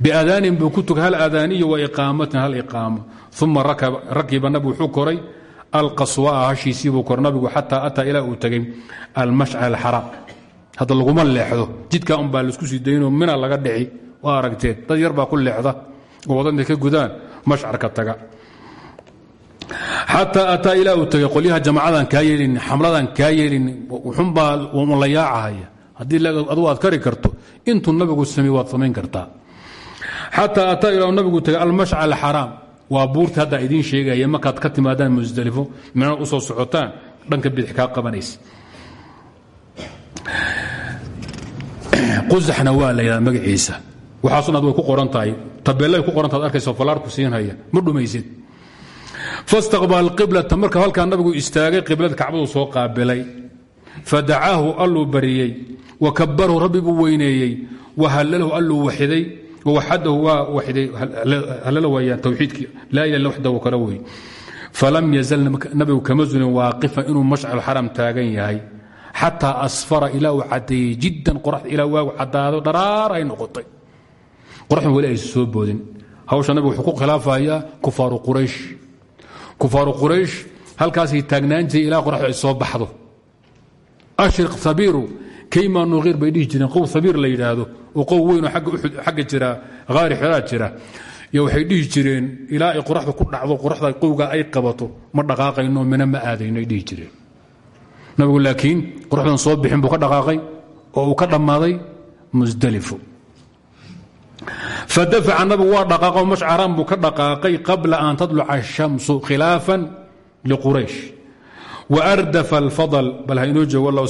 Biadaanin buu ku tugay hal wa iqaamatin hal iqaamo uma rakiba nabigu wuxuu koray alqaswaa hashiisii buu koray nabigu xataa ataa ilaa uu tegay almashcal alxaraam hadda laguma leexdo jidkaa unbaa la isku sii mina laga dhici waa aragteen dad yar baa ku leexda oo ka gudaan mashcarka taga xataa ataa ilaa uu tagay qolyaha jamacadan kaa yeelin xamladan kaa yeelin xunbaa la yaacahaya haddii adugu aad kari karto intuu nabigu samey waad samayn kartaa xataa ataa ilaa nabigu tagay almashcal alxaraam waa buurta hadda idiin sheegaya markaad ka timaadaan musdelifo mina u soo socotaan dhanka bidix kaa qabanaysa. Qusaxna waa la yidhahda magaciisa. Waxaasun ad way ku qoran tahay. Tabeellay ku qoran taad arkaysa falaarku siinhaya ma dhumaysid. Fastaqbala qiblata marka halkaa nabigu istaagay qiblada kacbadu soo qaabilay. Fadacaahu alluu bariyey. Wa kabarahu rabbi buu weyneeyey. Wa hallalahu alluu waxiday wawaxadahu waa waxiday hallala waayaan tawxiidkii laa illa waxdahu kala wey falam yazal nabigu kama zulin waaqifan inuu mashcal xaram taagan yahay xataa asfara ilaa uu cadeeyey jiddan qoraxda ilaa waagu cadaado dharaar ay noqotay qoraxdan weli aysa soo boodin hawsha nabigu wuxuu ku khilaafayaa kufaaru quraysh kufaaru quraysh halkaasay taagnaan jiray ilaa qoraxdu ay soo baxdo ashriq sabiiru kayma nuqiir bay dhihi qow weynoo xagga jira haari xeraa jira. Yo waxay dhihi jireen ilaa ay qoraxda ku dhacdo qoraxda qowga ay qabato ma dhaqaaqayno mina ma aadayno ay dhihi jireen. Nabigu laakiin qoraxdan soo bixin buu ka dhaqaaqay oo uu ka dhammaaday musdalifo fadafaca nabigu waa dhaqaaqo mashcaran buu ka dhaqaaqay qabla an tadluca الshamsu khilaafan liquraysh waardafa alfadl bal ha inoo joogo wa